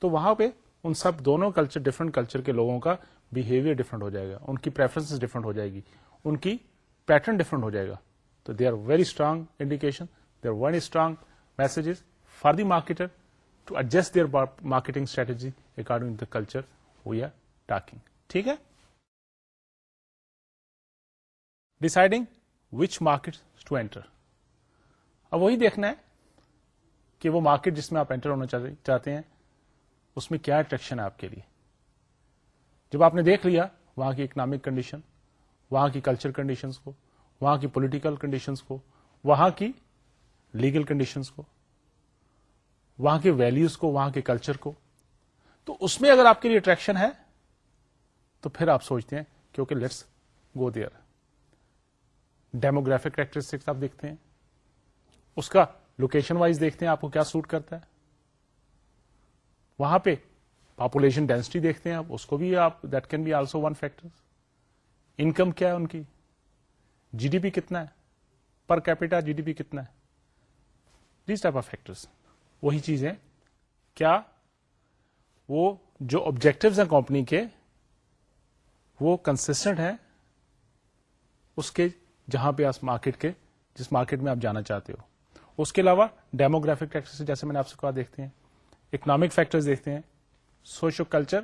تو وہاں پہ ان سب دونوں کلچر ڈفرنٹ کلچر کے لوگوں کا بہیویئر ڈفرنٹ ہو جائے گا ان کی پریفرنس ڈفرنٹ ہو جائے گی ان کی پیٹرن ڈفرنٹ ہو جائے گا تو they are very strong indication they are very strong messages for the marketer to adjust their marketing strategy according the culture we are talking ٹھیک ہے deciding which market to enter اب وہی دیکھنا ہے کہ وہ مارکیٹ جس میں آپ انٹر ہونا چاہتے ہیں اس میں کیا اٹریکشن ہے آپ کے لیے جب آپ نے دیکھ لیا وہاں کی اکنامک کنڈیشن وہاں کی کلچر کنڈیشنز کو وہاں کی پولیٹیکل کنڈیشنز کو وہاں کی لیگل کنڈیشنز کو وہاں کے ویلوز کو وہاں کے کلچر کو تو اس میں اگر آپ کے لیے اٹریکشن ہے تو پھر آپ سوچتے ہیں کیونکہ let's go their demographic characteristics آپ دیکھتے ہیں اس کا لوکیشن وائز دیکھتے ہیں آپ کو کیا سوٹ کرتا ہے وہاں پہ پاپولیشن ڈینسٹی دیکھتے ہیں آپ اس کو بھی آپ that can be also one factor income کیا ہے ان کی جی ڈی پی کتنا ہے per capita G D P کتنا ہے ٹائپ آف وہی چیزیں کیا وہ جو آبجیکٹوز ہیں کمپنی کے وہ کنسسٹنٹ ہیں اس کے جہاں پہ آپ مارکیٹ کے جس مارکیٹ میں آپ جانا چاہتے ہو اس کے علاوہ ڈیموگرافک فیکٹر جیسے میں نے آپ سے کہا دیکھتے ہیں اکنامک فیکٹر دیکھتے ہیں سوشو کلچر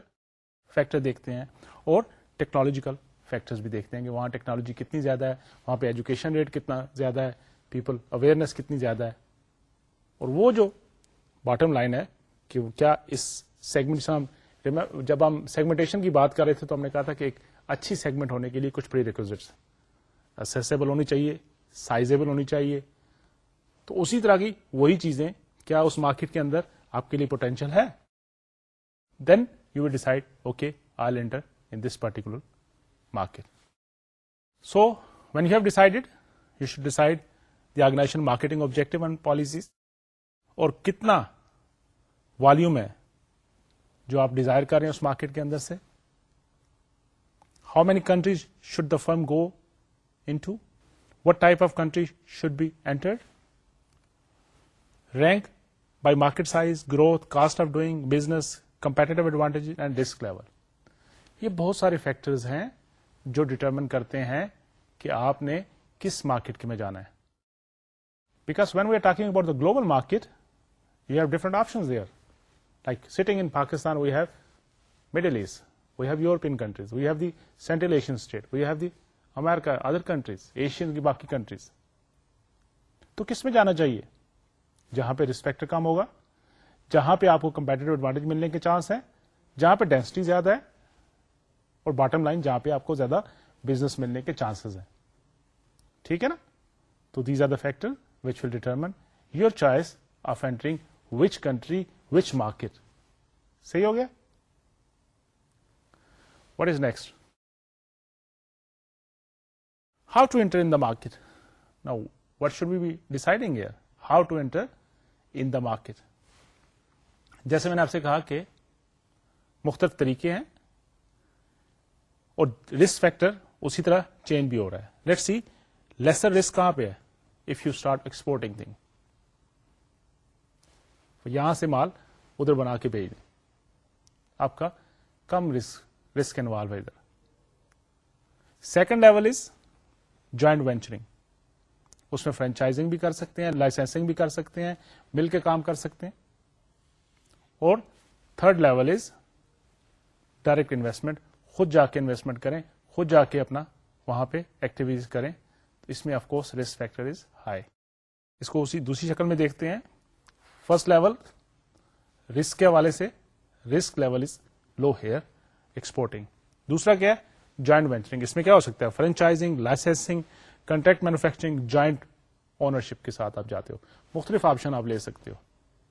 فیکٹر دیکھتے ہیں اور ٹیکنالوجیکل فیکٹر بھی دیکھتے ہیں کہ وہاں ٹیکنالوجی کتنی زیادہ ہے وہاں پہ ایجوکیشن ریٹ کتنا زیادہ ہے پیپل اویئرنیس کتنی زیادہ ہے اور وہ جو باٹم لائن ہے کہ کیا اس سیگمنٹ سے ہم جب ہم سیگمنٹیشن کی بات کر رہے تھے تو ہم نے کہا تھا کہ ایک اچھی سیگمنٹ ہونے کے لیے کچھ پری اسبل ہونی چاہیے سائزیبل ہونی چاہیے تو اسی طرح کی وہی چیزیں کیا اس مارکیٹ کے اندر آپ کے لیے پوٹینشیل ہے then you will decide okay I enter in this particular market so when you have decided you should decide the organization marketing objective and policies اور کتنا والوم جو آپ ڈیزائر کر رہے ہیں اس مارکیٹ کے اندر سے how many countries should the firm go into what type of country should be entered rank by market size growth cost of doing business competitive advantage and risk level یہ بہت سارے فیکٹرز ہیں جو ڈٹرمن کرتے ہیں کہ آپ نے کس مارکیٹ میں جانا ہے because when we are talking about the global market you have different option they are like sitting in Pakistan we have Middle East we have European countries we have the central Asian state we have the America other countries Asian کی باقی کنٹریز تو کس میں جانا چاہیے جہاں پہ ریسپیکٹ کم ہوگا جہاں پہ آپ کو کمپیٹیو ایڈوانٹیج ملنے کے چانس ہے جہاں پہ ڈینسٹی زیادہ ہے اور باٹم لائن جہاں پہ آپ کو زیادہ بزنس ملنے کے چانسز ہیں ٹھیک ہے نا تو these are the factor which will determine your choice of entering which country which market صحیح ہو گیا what is next how to enter in the market now what should be be deciding how to enter in the market جیسے میں نے آپ سے کہا کہ مختلف طریقے ہیں اور رسک فیکٹر اسی طرح چینج بھی ہو رہا ہے لیٹ سی لیسر رسک کہاں پہ ہے if you start exporting thing یہاں سے مال ادھر بنا کے بھیج دیں آپ کا کم رسک رسک انوالو ہے ادھر second level is joint venturing اس میں فرینچائزنگ بھی کر سکتے ہیں لائسنسنگ بھی کر سکتے ہیں مل کے کام کر سکتے ہیں اور third level is direct investment خود جا کے انویسٹمنٹ کریں خود جا کے اپنا وہاں پہ ایکٹیویٹیز کریں اس میں of course risk factor is high اس کو اسی دوسری شکل میں دیکھتے ہیں فرسٹ لیول رسک کے حوالے سے risk level is low here exporting دوسرا کیا ہے جوائنٹ وینچرنگ اس میں کیا ہو سکتا ہے franchising licensing contract manufacturing joint ownership کے ساتھ آپ جاتے ہو مختلف آپشن آپ لے سکتے ہو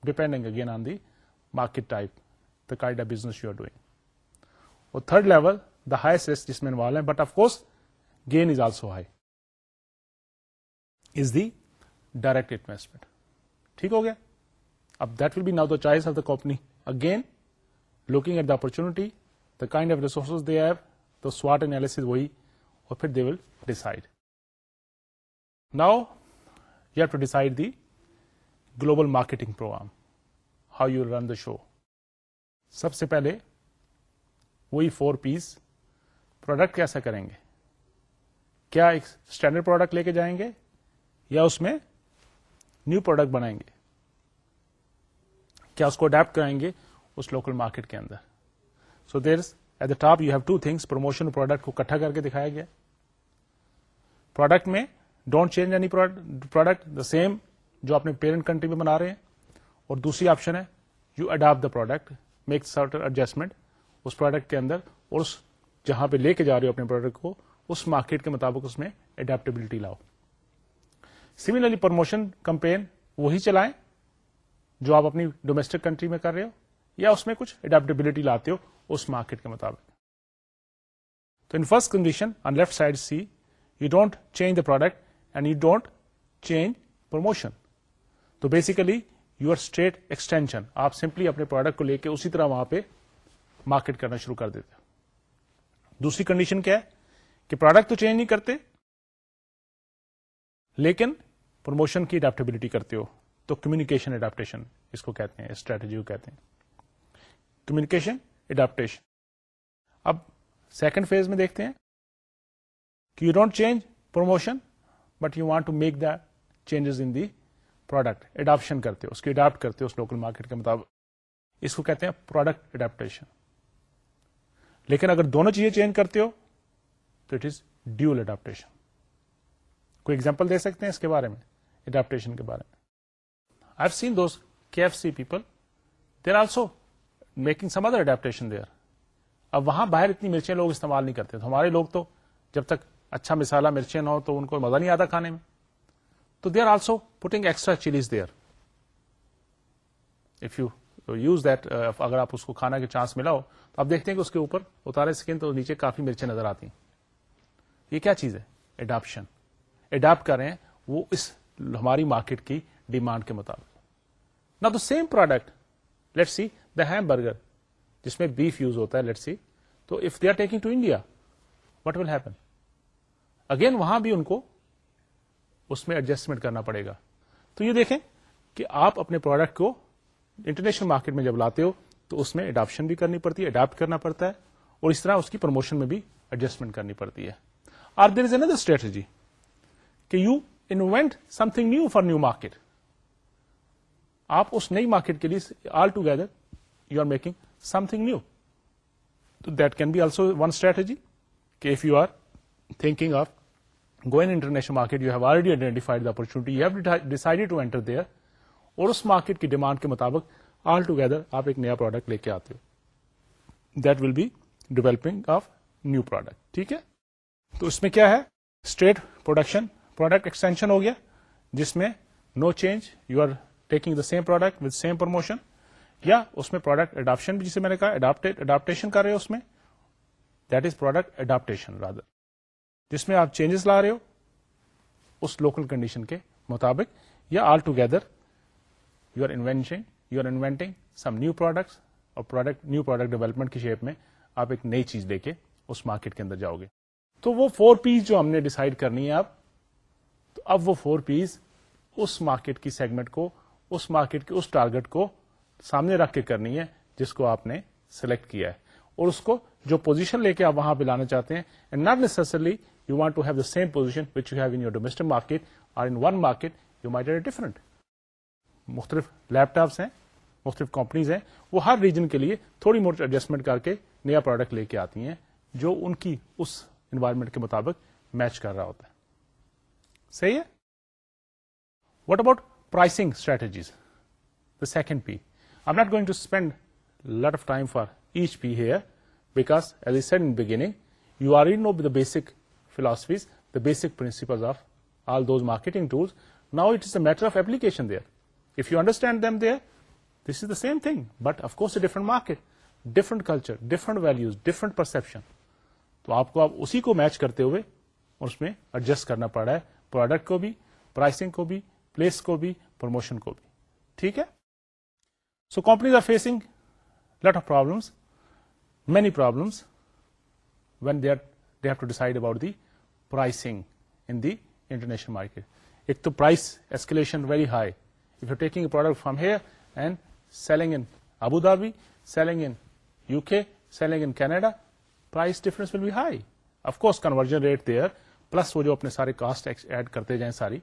depending again on the market type the kind of business you are doing اور third level the highest risk جس میں انوالو ہے but of course gain is also high is the direct investment ٹھیک ہو گیا اب that will be now the choice of the company again looking at the opportunity the kind of resources they have the SWOT analysis وہی اور پھر they will decide now have decide the global marketing program how you run the show سب سے پہلے وہی فور پیس پروڈکٹ کیسا کریں گے کیا ایک اسٹینڈرڈ پروڈکٹ لے کے جائیں گے یا اس میں نیو پروڈکٹ بنائیں گے کیا اس کو اڈیپٹ کرائیں گے اس لوکل مارکیٹ کے اندر so there at the top you have two things promotion product کو کٹھا کر کے دکھایا گیا پروڈکٹ میں don't change any product the same جو اپنے پیرنٹ کنٹری میں بنا رہے ہیں اور دوسری آپشن ہے you adapt the product make certain adjustment us product کے اندر اور اس جہاں پہ لے کے جا رہے ہو اپنے پروڈکٹ کو اس مارکیٹ کے مطابق اس میں اڈیپٹیبلٹی لاؤ سملرلی پروموشن کمپین وہی چلائیں جو آپ اپنی ڈومیسٹک کنٹری میں کر رہے ہو یا اس میں کچھ اڈیپٹیبلٹی لاتے ہو اس مارکیٹ کے مطابق تو in first condition on left side see you don't change the product and you don't change promotion تو basically you are straight extension آپ سمپلی اپنے پروڈکٹ کو لے کے اسی طرح وہاں پہ مارکیٹ کرنا شروع کر دیتے دوسری کنڈیشن کیا ہے کہ پروڈکٹ تو چینج نہیں کرتے لیکن پروموشن کی اڈیپٹیبلٹی کرتے ہو تو کمیونیکیشن اڈاپٹیشن اس کو کہتے ہیں اسٹریٹجی کو کہتے ہیں کمیونیکیشن اڈاپٹیشن اب سیکنڈ فیز میں دیکھتے ہیں کہ you don't change promotion but you want to make the changes in the product adaptation کرتے ہو اس اڈاپٹ کرتے ہو اس لوکل مارکیٹ کے مطابق اس کو کہتے ہیں پروڈکٹ لیکن اگر دونوں چیزیں چینج کرتے ہو تو اٹ از ڈیول اڈاپٹیشن کوئی ایگزامپل دے سکتے ہیں اس کے بارے میں اڈاپٹیشن کے بارے میں I seen those K F C people there also making some other adaptation there اب وہاں باہر اتنی مرچیں لوگ استعمال نہیں کرتے تو ہمارے لوگ تو جب تک اچھا مسالہ مرچیں نہ ہو تو ان کو مزہ نہیں آتا کھانے میں تو they are also putting extra chillies they are if you use that اگر آپ اس کو کھانا کے چانس ملا ہو تو آپ دیکھتے ہیں کہ اس کے اوپر اتارے سکن تو نیچے کافی مرچیں نظر آتی ہیں یہ کیا چیز ہے اڈاپشن اڈاپٹ کر رہے ہیں وہ اس ہماری مارکیٹ کی ڈیمانڈ کے مطابق نا the same product let see the hamburger جس میں بیف یوز ہوتا ہے لیٹ سی تو if they are taking to India what will happen again وہاں بھی ان کو اس میں ایڈجسٹمنٹ کرنا پڑے گا تو یہ دیکھیں کہ آپ اپنے پروڈکٹ کو انٹرنیشنل مارکیٹ میں جب لاتے ہو تو اس میں اڈاپشن بھی کرنی پڑتی ہے اڈاپٹ کرنا پڑتا ہے اور اس طرح اس کی پروموشن میں بھی ایڈجسٹمنٹ کرنی پڑتی ہے or there is an strategy کہ you invent something new for new market آپ اس نئی مارکیٹ کے لیے altogether you are making something new تو that can be also one strategy کہ if you are thinking of going international market you have already identified opportunity you have decided to enter اور اس مارکیٹ کی ڈیمانڈ کے مطابق آل ٹوگیدر آپ ایک نیا پروڈکٹ لے کے آتے ہو that will be developing of new product ٹھیک ہے تو اس میں کیا ہے اسٹیٹ پروڈکشن پروڈکٹ ایکسٹینشن ہو گیا جس میں no change you are taking the same product with same promotion یا اس میں پروڈکٹ اڈاپشن بھی جسے میں نے کہا اڈاپٹیشن کر رہے ہو اس میں that is product adaptation rather جس میں آپ چینجز لا رہے ہو اس لوکل کنڈیشن کے مطابق یا all together you are invention you are inventing some new products اور پروڈکٹ نیو پروڈکٹ ڈیولپمنٹ کی شیپ میں آپ ایک نئی چیز لے کے اس مارکیٹ کے اندر جاؤ گے تو وہ فور پیس جو ہم نے ڈسائڈ کرنی ہے اب تو اب وہ فور پیس اس مارکیٹ کی سیگمنٹ کو اس مارکیٹ کے اس ٹارگیٹ کو سامنے رکھ کے کرنی ہے جس کو آپ نے سلیکٹ کیا ہے اور اس کو جو پوزیشن لے کے آپ وہاں پہ لانا چاہتے ہیں not necessarily want to have the you position in you have in or market one in one market you a different مختلف لیپ ٹاپس ہیں مختلف کمپنیز ہیں وہ ہر ریجن کے لیے تھوڑی موٹی ایڈجسٹمنٹ کر کے نیا پروڈکٹ لے کے آتی ہیں جو ان کی اس انوائرمنٹ کے مطابق میچ کر رہا ہوتا ہے صحیح ہے what about pricing strategies the second P I not going to spend lot of time for each P here because as I said in beginning you are know the basic philosophies the basic principles of all those marketing tools now it matter of application there if you understand them there this is thing but of course different market different culture different values different perception تو آپ کو اب اسی کو میچ کرتے ہوئے اس میں ایڈجسٹ کرنا پڑا ہے پروڈکٹ کو بھی پرائسنگ کو بھی پلیس کو بھی پروموشن کو بھی ٹھیک ہے so companies are facing lot of problems many problems when they are have to decide about the pricing in the international market if تو price escalation very high if you taking a product from here and selling in Abu Dhabi selling in U K selling in Canada price difference will be high of course conversion rate there plus وہ جو اپنے سارے کاسٹ ایڈ کرتے جائیں ساری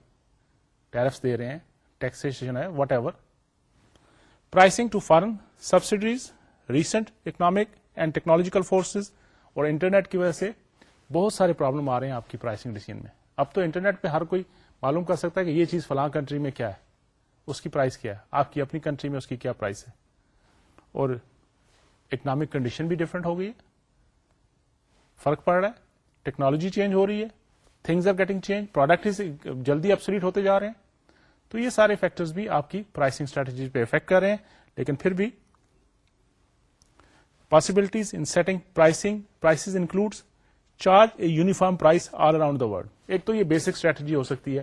ٹیرفس دے رہے ہیں taxes whatever pricing to foreign subsidies recent economic and technological forces اور انٹرنیٹ کی وجہ سے بہت سارے پرابلم آ رہے ہیں آپ کی پرائسنگ ڈیسیزن میں اب تو انٹرنیٹ پہ ہر کوئی معلوم کر سکتا ہے کہ یہ چیز فلاں کنٹری میں کیا ہے اس کی پرائز کیا ہے آپ کی اپنی کنٹری میں اس کی کیا پرائز ہے اور اکنامک کنڈیشن بھی ڈفرنٹ ہو گئی ہے فرق پڑ رہا ہے ٹیکنالوجی چینج ہو رہی ہے things are getting change product جلدی اپسلیٹ ہوتے جا رہے ہیں تو یہ سارے فیکٹرز بھی آپ کی پرائسنگ اسٹریٹجیز پہ افیکٹ کر رہے ہیں لیکن پھر بھی possibilities in setting pricing prices includes charge a uniform price all around the world ایک تو یہ بیسک اسٹریٹجی ہو سکتی ہے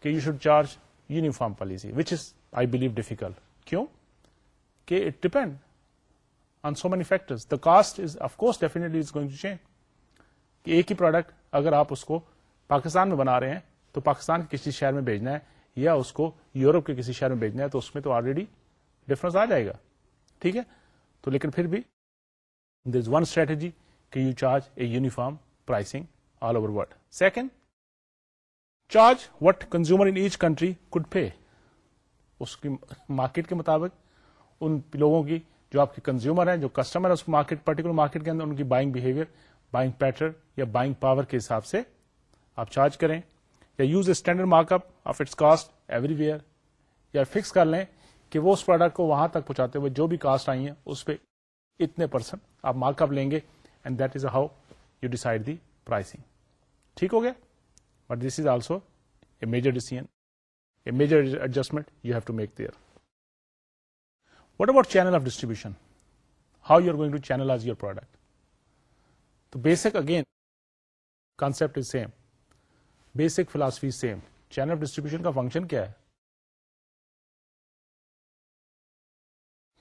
کہ you should charge uniform policy which is I believe difficult کیوں کہ it depend on so many factor cost is course define ایک ہی پروڈکٹ اگر آپ اس کو پاکستان میں بنا رہے ہیں تو پاکستان کے کسی شہر میں بھیجنا ہے یا اس کو یورپ کے کسی شہر میں بھیجنا ہے تو اس میں تو آلریڈی ڈفرنس آ جائے گا ٹھیک ہے تو لیکن پھر بھی دز ون اسٹریٹجی کہ you charge a uniform charge what consumer in each country could pay اس کی مارکیٹ کے مطابق ان لوگوں کی جو آپ کے کنزیومر ہیں جو کسٹمر ہیں اس مارکیٹ پرٹیکولر مارکیٹ کے اندر ان کی بائنگ بائنگ بہیویئر پیٹرن یا بائنگ پاور کے حساب سے آپ چارج کریں یا use a standard markup of its cost everywhere یا فکس کر لیں کہ وہ اس پروڈکٹ کو وہاں تک پہنچاتے ہوئے جو بھی کاسٹ آئی ہیں اس پہ اتنے پرسینٹ آپ مارک اپ لیں گے and that is a how decide the pricing ٹھیک ہو گیا but this is also a major decision a major adjustment you have to make there what about channel of distribution how you are going to channelise your product تو basic again concept is same basic philosophy same channel of distribution کا فنکشن کیا ہے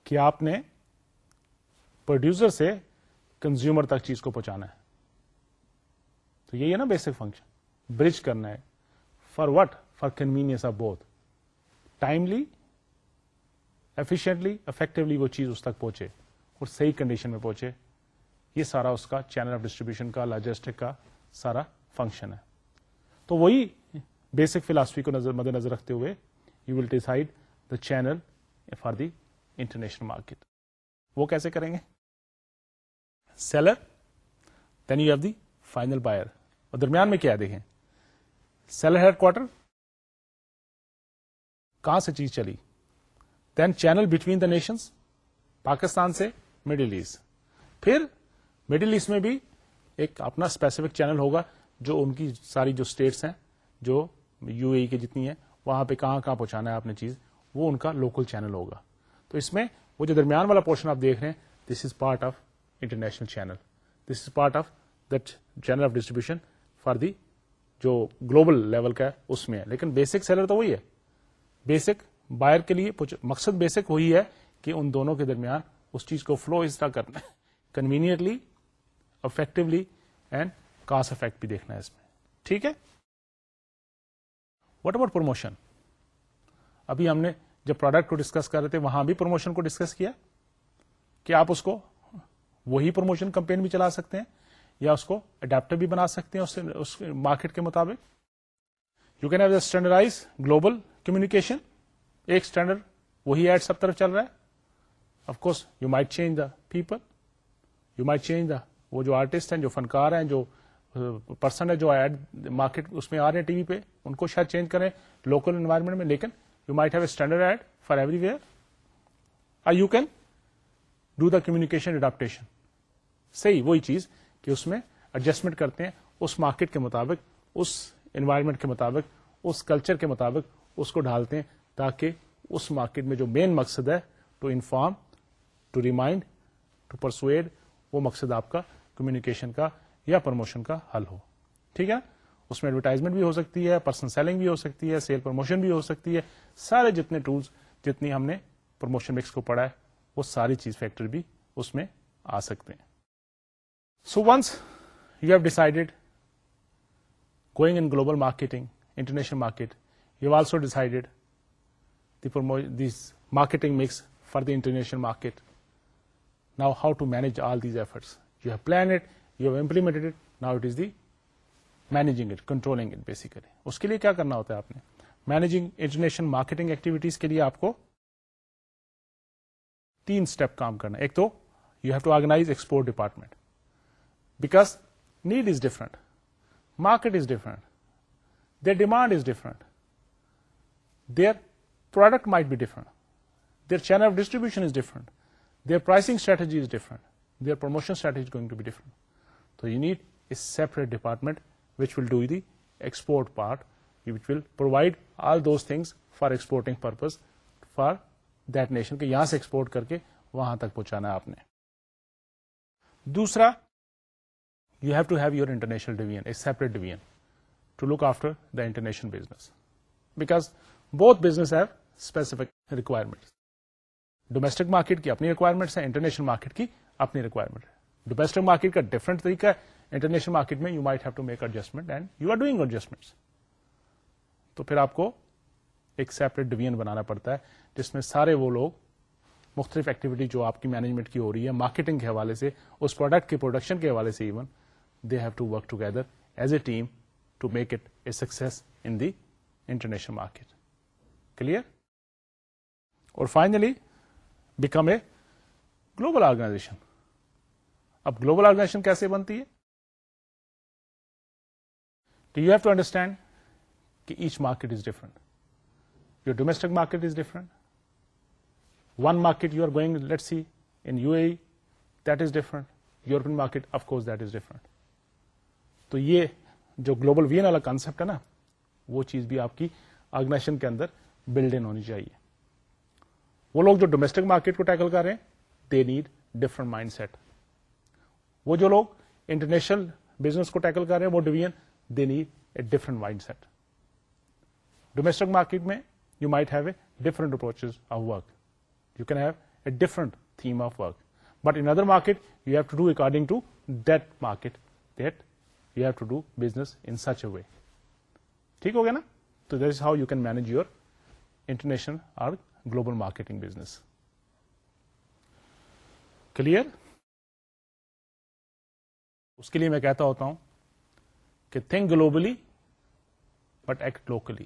کہ آپ نے پروڈیوسر سے کنزیومر تک چیز کو پہنچانا ہے تو یہی ہے نا بیسک فنکشن برج کرنا ہے for what for convenience of both timely efficiently effectively وہ چیز اس تک پہنچے اور صحیح کنڈیشن میں پہنچے یہ سارا اس کا چینل آف ڈسٹریبیوشن کا لاجیسٹک کا سارا فنکشن ہے تو وہی بیسک فلاسفی کو مد نظر رکھتے ہوئے you will decide the channel for the international market وہ کیسے کریں گے seller then you have the final buyer اور درمیان میں کیا دیکھیں سیلر ہیڈ کوارٹر کہاں سے چیز چلی then channel between the nations Pakistan سے مڈل ایسٹ پھر مڈل ایسٹ میں بھی ایک اپنا اسپیسیفک چینل ہوگا جو ان کی ساری جو اسٹیٹس ہیں جو یو اے e کے جتنی ہیں وہاں پہ کہاں کہاں پہنچانا ہے آپ نے چیز وہ ان کا لوکل چینل ہوگا تو اس میں وہ جو درمیان والا پورشن آپ دیکھ رہے ہیں this is part of international channel this is part of channel of distribution for the جو گلوبل لیول کا ہے اس میں ہے لیکن بیسک سیلر تو وہی ہے بیسک بائر کے لیے مقصد بیسک وہی ہے کہ ان دونوں کے درمیان اس چیز کو فلو اس طرح کرنا ہے conveniently effectively and cost effect بھی دیکھنا ہے اس میں ٹھیک ہے واٹ اباؤٹ پروموشن ابھی ہم نے جب پروڈکٹ کو ڈسکس کر رہے تھے وہاں بھی پروموشن کو ڈسکس کیا کہ آپ اس کو وہی پروموشن کمپین بھی چلا سکتے ہیں یا اس کو اڈیپٹر بھی بنا سکتے ہیں اس, مارکیٹ کے مطابق you can have a standardize global communication ایک اسٹینڈرڈ وہی ایڈ سب طرف چل رہا ہے of course you might change the people you might change the وہ جو آرٹسٹ ہیں جو فنکار ہیں جو پرسن ہے جو ایڈ مارکیٹ اس میں آ رہے ہیں ٹی وی پہ ان کو شاید چینج کریں لوکل انوائرمنٹ میں لیکن you might have a standard ad for everywhere you can do the communication adaptation صحیح وہی چیز کہ اس میں ایڈجسٹمنٹ کرتے ہیں اس مارکیٹ کے مطابق اس انوائرمنٹ کے مطابق اس کلچر کے مطابق اس کو ڈھالتے ہیں تاکہ اس مارکیٹ میں جو مین مقصد ہے to inform to remind to persuade وہ مقصد آپ کا کمیونیکیشن کا یا پروموشن کا حل ہو ٹھیک ہے اس میں ایڈورٹائزمنٹ بھی ہو سکتی ہے پرسنل سیلنگ بھی ہو سکتی ہے سیل پروموشن بھی ہو سکتی ہے سارے جتنے ٹولس جتنی ہم نے پروموشن مکس کو پڑھا ہے وہ ساری چیز فیکٹر بھی اس میں آ سکتے ہیں so once you have decided going in global marketing international market you also decided the these marketing mix for the international market now how to manage all these efforts you have plan it you have implemented now it is the managing it controlling it basically اس کے لیے کیا کرنا ہوتا ہے آپ نے مینیجنگ انٹرنیشنل مارکیٹنگ ایکٹیویٹیز کے لیے آپ کو تین اسٹیپ کام کرنا ایک تو you have to organize export department because need is different market is different their demand is different their product might بھی different their channel of distribution is different their pricing strategy is different their promotion strategy going to بھی ڈفرنٹ تو you need a separate department which will do the e export part which will provide all those things for exporting purpose for that nation کے یہاں سے ایکسپورٹ کر کے وہاں تک پہنچانا ہے آپ نے دوسرا you have to have your international division ایک separate division to look after the international business because بہت business have specific requirement domestic market کی اپنی ریکوائرمنٹس انٹرنیشنل مارکیٹ کی اپنی ریکوائرمنٹ ڈومسٹک مارکیٹ کا ڈفرنٹ طریقہ ہے انٹرنیشنل مارکیٹ میں you might have to make adjustment and you are doing adjustment تو پھر آپ کو ایک سیپریٹ ڈویژن بنانا پڑتا ہے جس میں سارے وہ لوگ مختلف ایکٹیویٹی جو آپ کی مینجمنٹ کی ہو رہی ہے مارکیٹنگ کے حوالے سے اس پروڈکٹ کے پروڈکشن کے حوالے سے even they have to work together as a team to make it a success in the international market clear اور finally become a global organization اب گلوبل آرگنائزیشن کیسے بنتی ہے یو ہیو ٹو انڈرسٹینڈ کہ each market is different your domestic market is different one market you are going let see in you it is different European market of course that is different تو یہ جو گلوبل وین والا کانسپٹ ہے نا وہ چیز بھی آپ کی آرگنائزیشن کے اندر بلڈ ان ہونی چاہیے وہ لوگ جو ڈومیسٹک مارکیٹ کو ٹیکل کر رہے ہیں they need different mindset وہ جو لوگ انٹرنیشنل بزنس کو ٹیکل کر رہے ہیں وہ division they need a different mindset domestic market میں you might have a different approaches of work you can have a different theme of work but in other market you have to do according to that market that you have to do business in such a way ٹھیک ہو گیا نا تو that is how you can manage your international اور گلوبل مارکیٹنگ بزنس کلیئر اس کے لیے میں کہتا ہوتا ہوں کہ think globally but act locally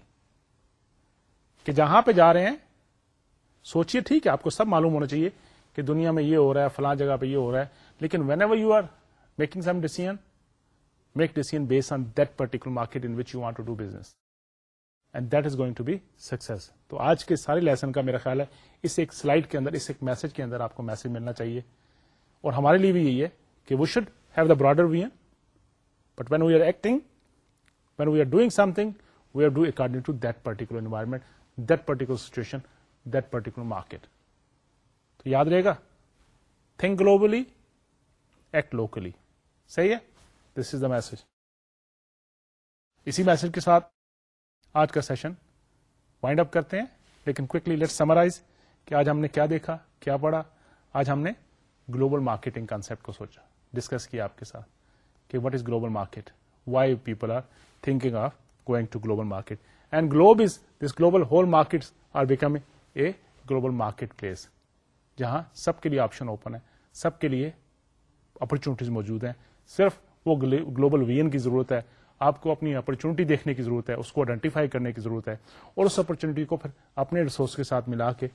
کہ جہاں پہ جا رہے ہیں سوچیے ٹھیک ہے آپ کو سب معلوم ہونا چاہیے کہ دنیا میں یہ ہو رہا ہے فلاں جگہ پہ یہ ہو رہا ہے لیکن whenever you are making some decision make decision base on that particular market in which you want to do business and that is going to be success تو آج کے سارے لیسن کا میرا خیال ہے اس ایک سلائڈ کے اندر اس ایک میسج کے اندر آپ کو میسج ملنا چاہیے اور ہمارے لیے بھی یہی ہے کہ we should have the broader view in but when we are acting when we are doing something we are do according to that particular environment that particular situation that particular market تو یاد رہے گا تھنک گلوبلی ایکٹ لوکلی صحیح ہے دس از دا میسج اسی میسج کے ساتھ آج کا سیشن وائنڈ اپ کرتے ہیں لیکن لیٹ سمرائز کہ آج ہم نے کیا دیکھا کیا پڑھا آج ہم نے گلوبل مارکیٹنگ کانسپٹ کو سوچا ڈسکس کیا آپ کے ساتھ کہ what is global market why people are thinking of going to global market and globe is this global whole market are becoming a global market place جہاں سب کے لیے آپشن اوپن ہے سب کے لیے اپرچونیٹیز موجود ہیں صرف وہ گلوبل وین کی ضرورت ہے آپ کو اپنی اپرچونٹی دیکھنے کی ضرورت ہے اس کو آئیڈینٹیفائی کرنے کی ضرورت ہے اور اس اپرچونٹی کو پھر اپنے ریسورس کے ساتھ ملا کے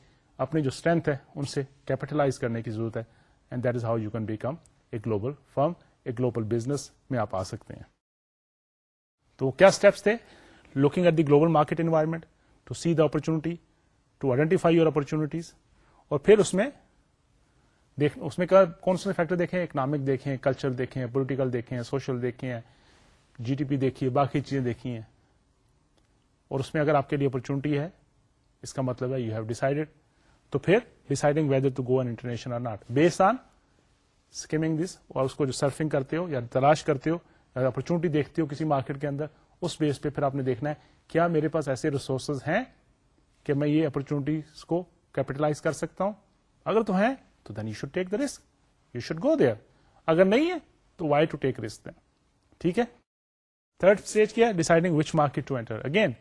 اپنی جو اسٹرینتھ ہے ان سے کیپیٹلائز کرنے کی ضرورت ہے and that is how you can become a global firm a global business میں آپ آ سکتے ہیں تو کیا اسٹیپس تھے looking at the global market environment to see the opportunity to identify your opportunities اور پھر اس میں دیکھ اس میں کون سے فیکٹر دیکھیں اکنامک دیکھیں کلچر دیکھیں پولیٹیکل دیکھیں سوشل دیکھیں جی ٹی پی دیکھیے باقی چیزیں دیکھی ہیں اور اس میں اگر آپ کے لیے اپرچونٹی ہے اس کا مطلب ہے یو ہیو ڈیسائڈیڈ تو پھر deciding whether to go in international or not on skimming this اور اس کو جو سرفنگ کرتے ہو یا تلاش کرتے ہو اپرچونٹی دیکھتے ہو کسی مارکیٹ کے اندر اس بیس پہ پھر آپ نے دیکھنا ہے کیا میرے پاس ایسے ریسورسز ہیں کہ میں یہ اپرچونٹیز کو کیپٹلائز کر سکتا ہوں اگر تو ہیں تو then you should take the risk you should go there اگر نہیں ہے تو وائی ٹو ٹیک رسک ٹھیک ہے تھرڈ اسٹیج کیا deciding which market to enter again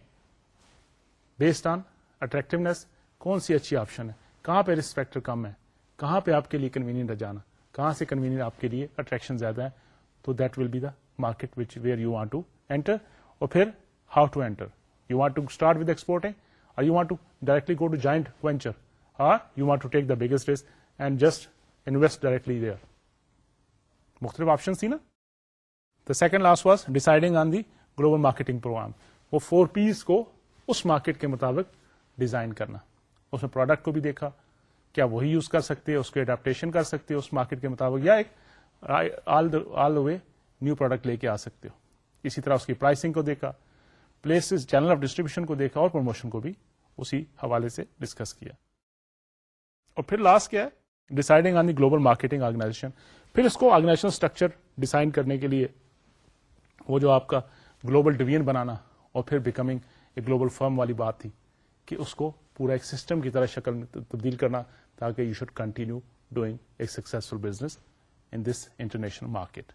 based on attractiveness کون سی اچھی آپشن ہے کہاں پہ رسک فیکٹر کم ہے کہاں پہ آپ کے لیے کنوینئنٹ ہے جانا کہاں سے کنوینئنٹ آپ کے لیے اٹریکشن زیادہ ہے تو that will be the market which where you want to enter اور پھر how to enter you want to start with exporting اور you want to directly go to joint venture you want to take the biggest risk and just invest directly there مختلف آپشن تھی نا the second last was deciding on the global marketing program وہ فور پیس کو اس مارکیٹ کے مطابق ڈیزائن کرنا اس میں پروڈکٹ کو بھی دیکھا کیا وہی یوز کر سکتے اس کے اڈاپٹیشن کر سکتے ہو اس مارکیٹ کے مطابق یا ایک آل وے نیو پروڈکٹ لے کے آ سکتے ہو اسی طرح اس کی پرائسنگ کو دیکھا پلیس چینل آف ڈسٹریبیوشن کو دیکھا اور پروموشن کو بھی اسی حوالے سے ڈسکس کیا اور پھر لاسٹ کیا ہے deciding on the global marketing organization پھر اس کو آرگنائزیشن اسٹرکچر ڈیسائن کرنے کے لیے وہ جو آپ کا گلوبل ڈویژن بنانا اور پھر بیکمنگ اے گلوبل فرم والی بات تھی کہ اس کو پورا ایک سسٹم کی طرح شکل میں تبدیل کرنا تاکہ you should continue doing a successful business in this international market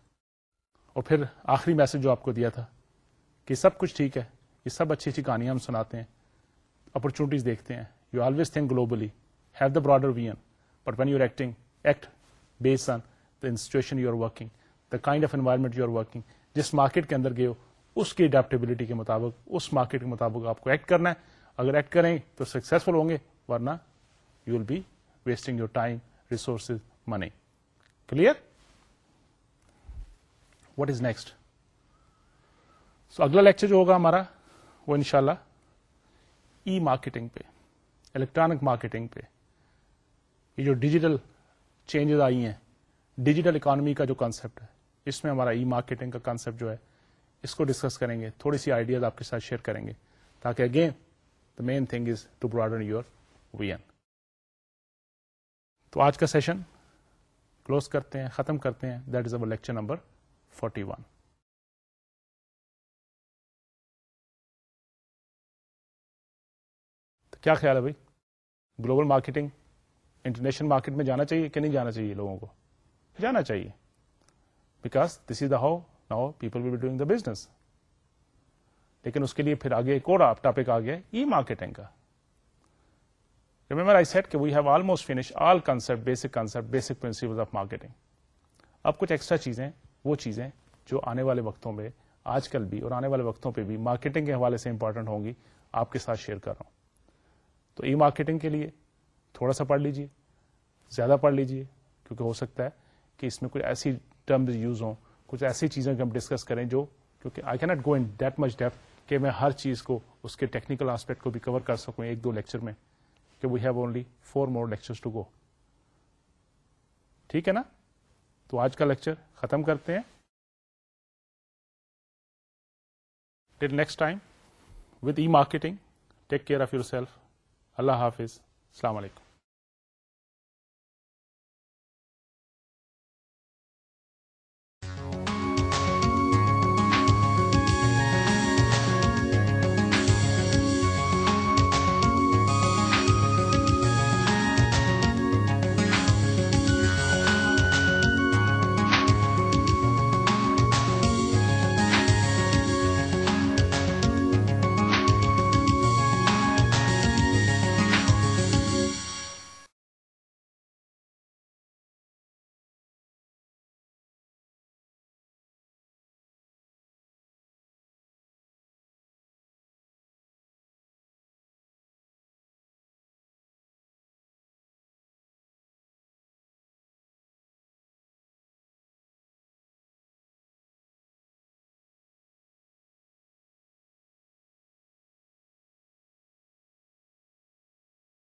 اور پھر آخری میسج جو آپ کو دیا تھا کہ سب کچھ ٹھیک ہے یہ سب اچھی اچھی کہانیاں ہم سناتے ہیں اپرچونیٹیز دیکھتے ہیں you always think globally have the broader when when acting, acting act base on the you you working, working the kind of environment you working جس مارکیٹ کے اندر گئے ہو اس کی اڈیپٹیبلٹی کے مطابق اس مارکیٹ کے مطابق آپ کو ایکٹ کرنا ہے اگر ایکٹ کریں تو سکسیزفل ہوں گے ورنہ you will be wasting your time resources money clear what is next so اگلا لیکچر جو ہوگا ہمارا وہ انشاءاللہ ای مارکیٹنگ پہ الیکٹرانک مارکیٹنگ پہ یہ جو ڈیجیٹل چینجز آئی ہیں ڈیجیٹل اکانومی کا جو کانسیپٹ ہے اس میں ہمارا ای مارکیٹنگ کا کانسیپٹ جو ہے اس کو ڈسکس کریں گے تھوڑی سی آئیڈیاز آپ کے ساتھ شیئر کریں گے تاکہ again the main thing is to broaden تو آج کا سیشن کلوز کرتے ہیں ختم کرتے ہیں that is over lecture number forty one کیا خیال ہے بھائی گلوبل مارکیٹنگ انٹرنیشنل مارکیٹ میں جانا چاہیے کہ نہیں جانا چاہیے لوگوں کو جانا چاہیے because this is the how now people will be doing the business لیکن اس کے لیے پھر آگے ایک اور آپ ٹاپک آ گیا ای مارکیٹنگ کا ریمبر آئی سیٹ کہ we have almost finish all concept basic concept basic principle of marketing اب کچھ ایکسٹرا چیزیں وہ چیزیں جو آنے والے وقتوں میں آج کل بھی اور آنے والے وقتوں پہ بھی مارکیٹنگ کے حوالے سے امپورٹنٹ ہوں گی آپ کے ساتھ شیئر کر رہا ہوں تو ای مارکیٹنگ کے لیے تھوڑا سا پڑھ لیجیے زیادہ پڑھ لیجیے کیونکہ ہو سکتا ہے کہ اس میں کوئی ایسی ٹرمز یوز ہوں کچھ ایسی چیزیں کہ ہم ڈسکس کریں جو کیونکہ I can not go in that much deep کہ میں ہر چیز کو اس کے ٹیکنیکل آسپیکٹ کو بھی کور کر سکوں ایک دو لیکچر میں کہ we have only four more lecture ٹھیک ہے نا تو آج کا لیکچر ختم کرتے ہیں till next time e marketing take care of yourself اللہ حافظ السلام علیکم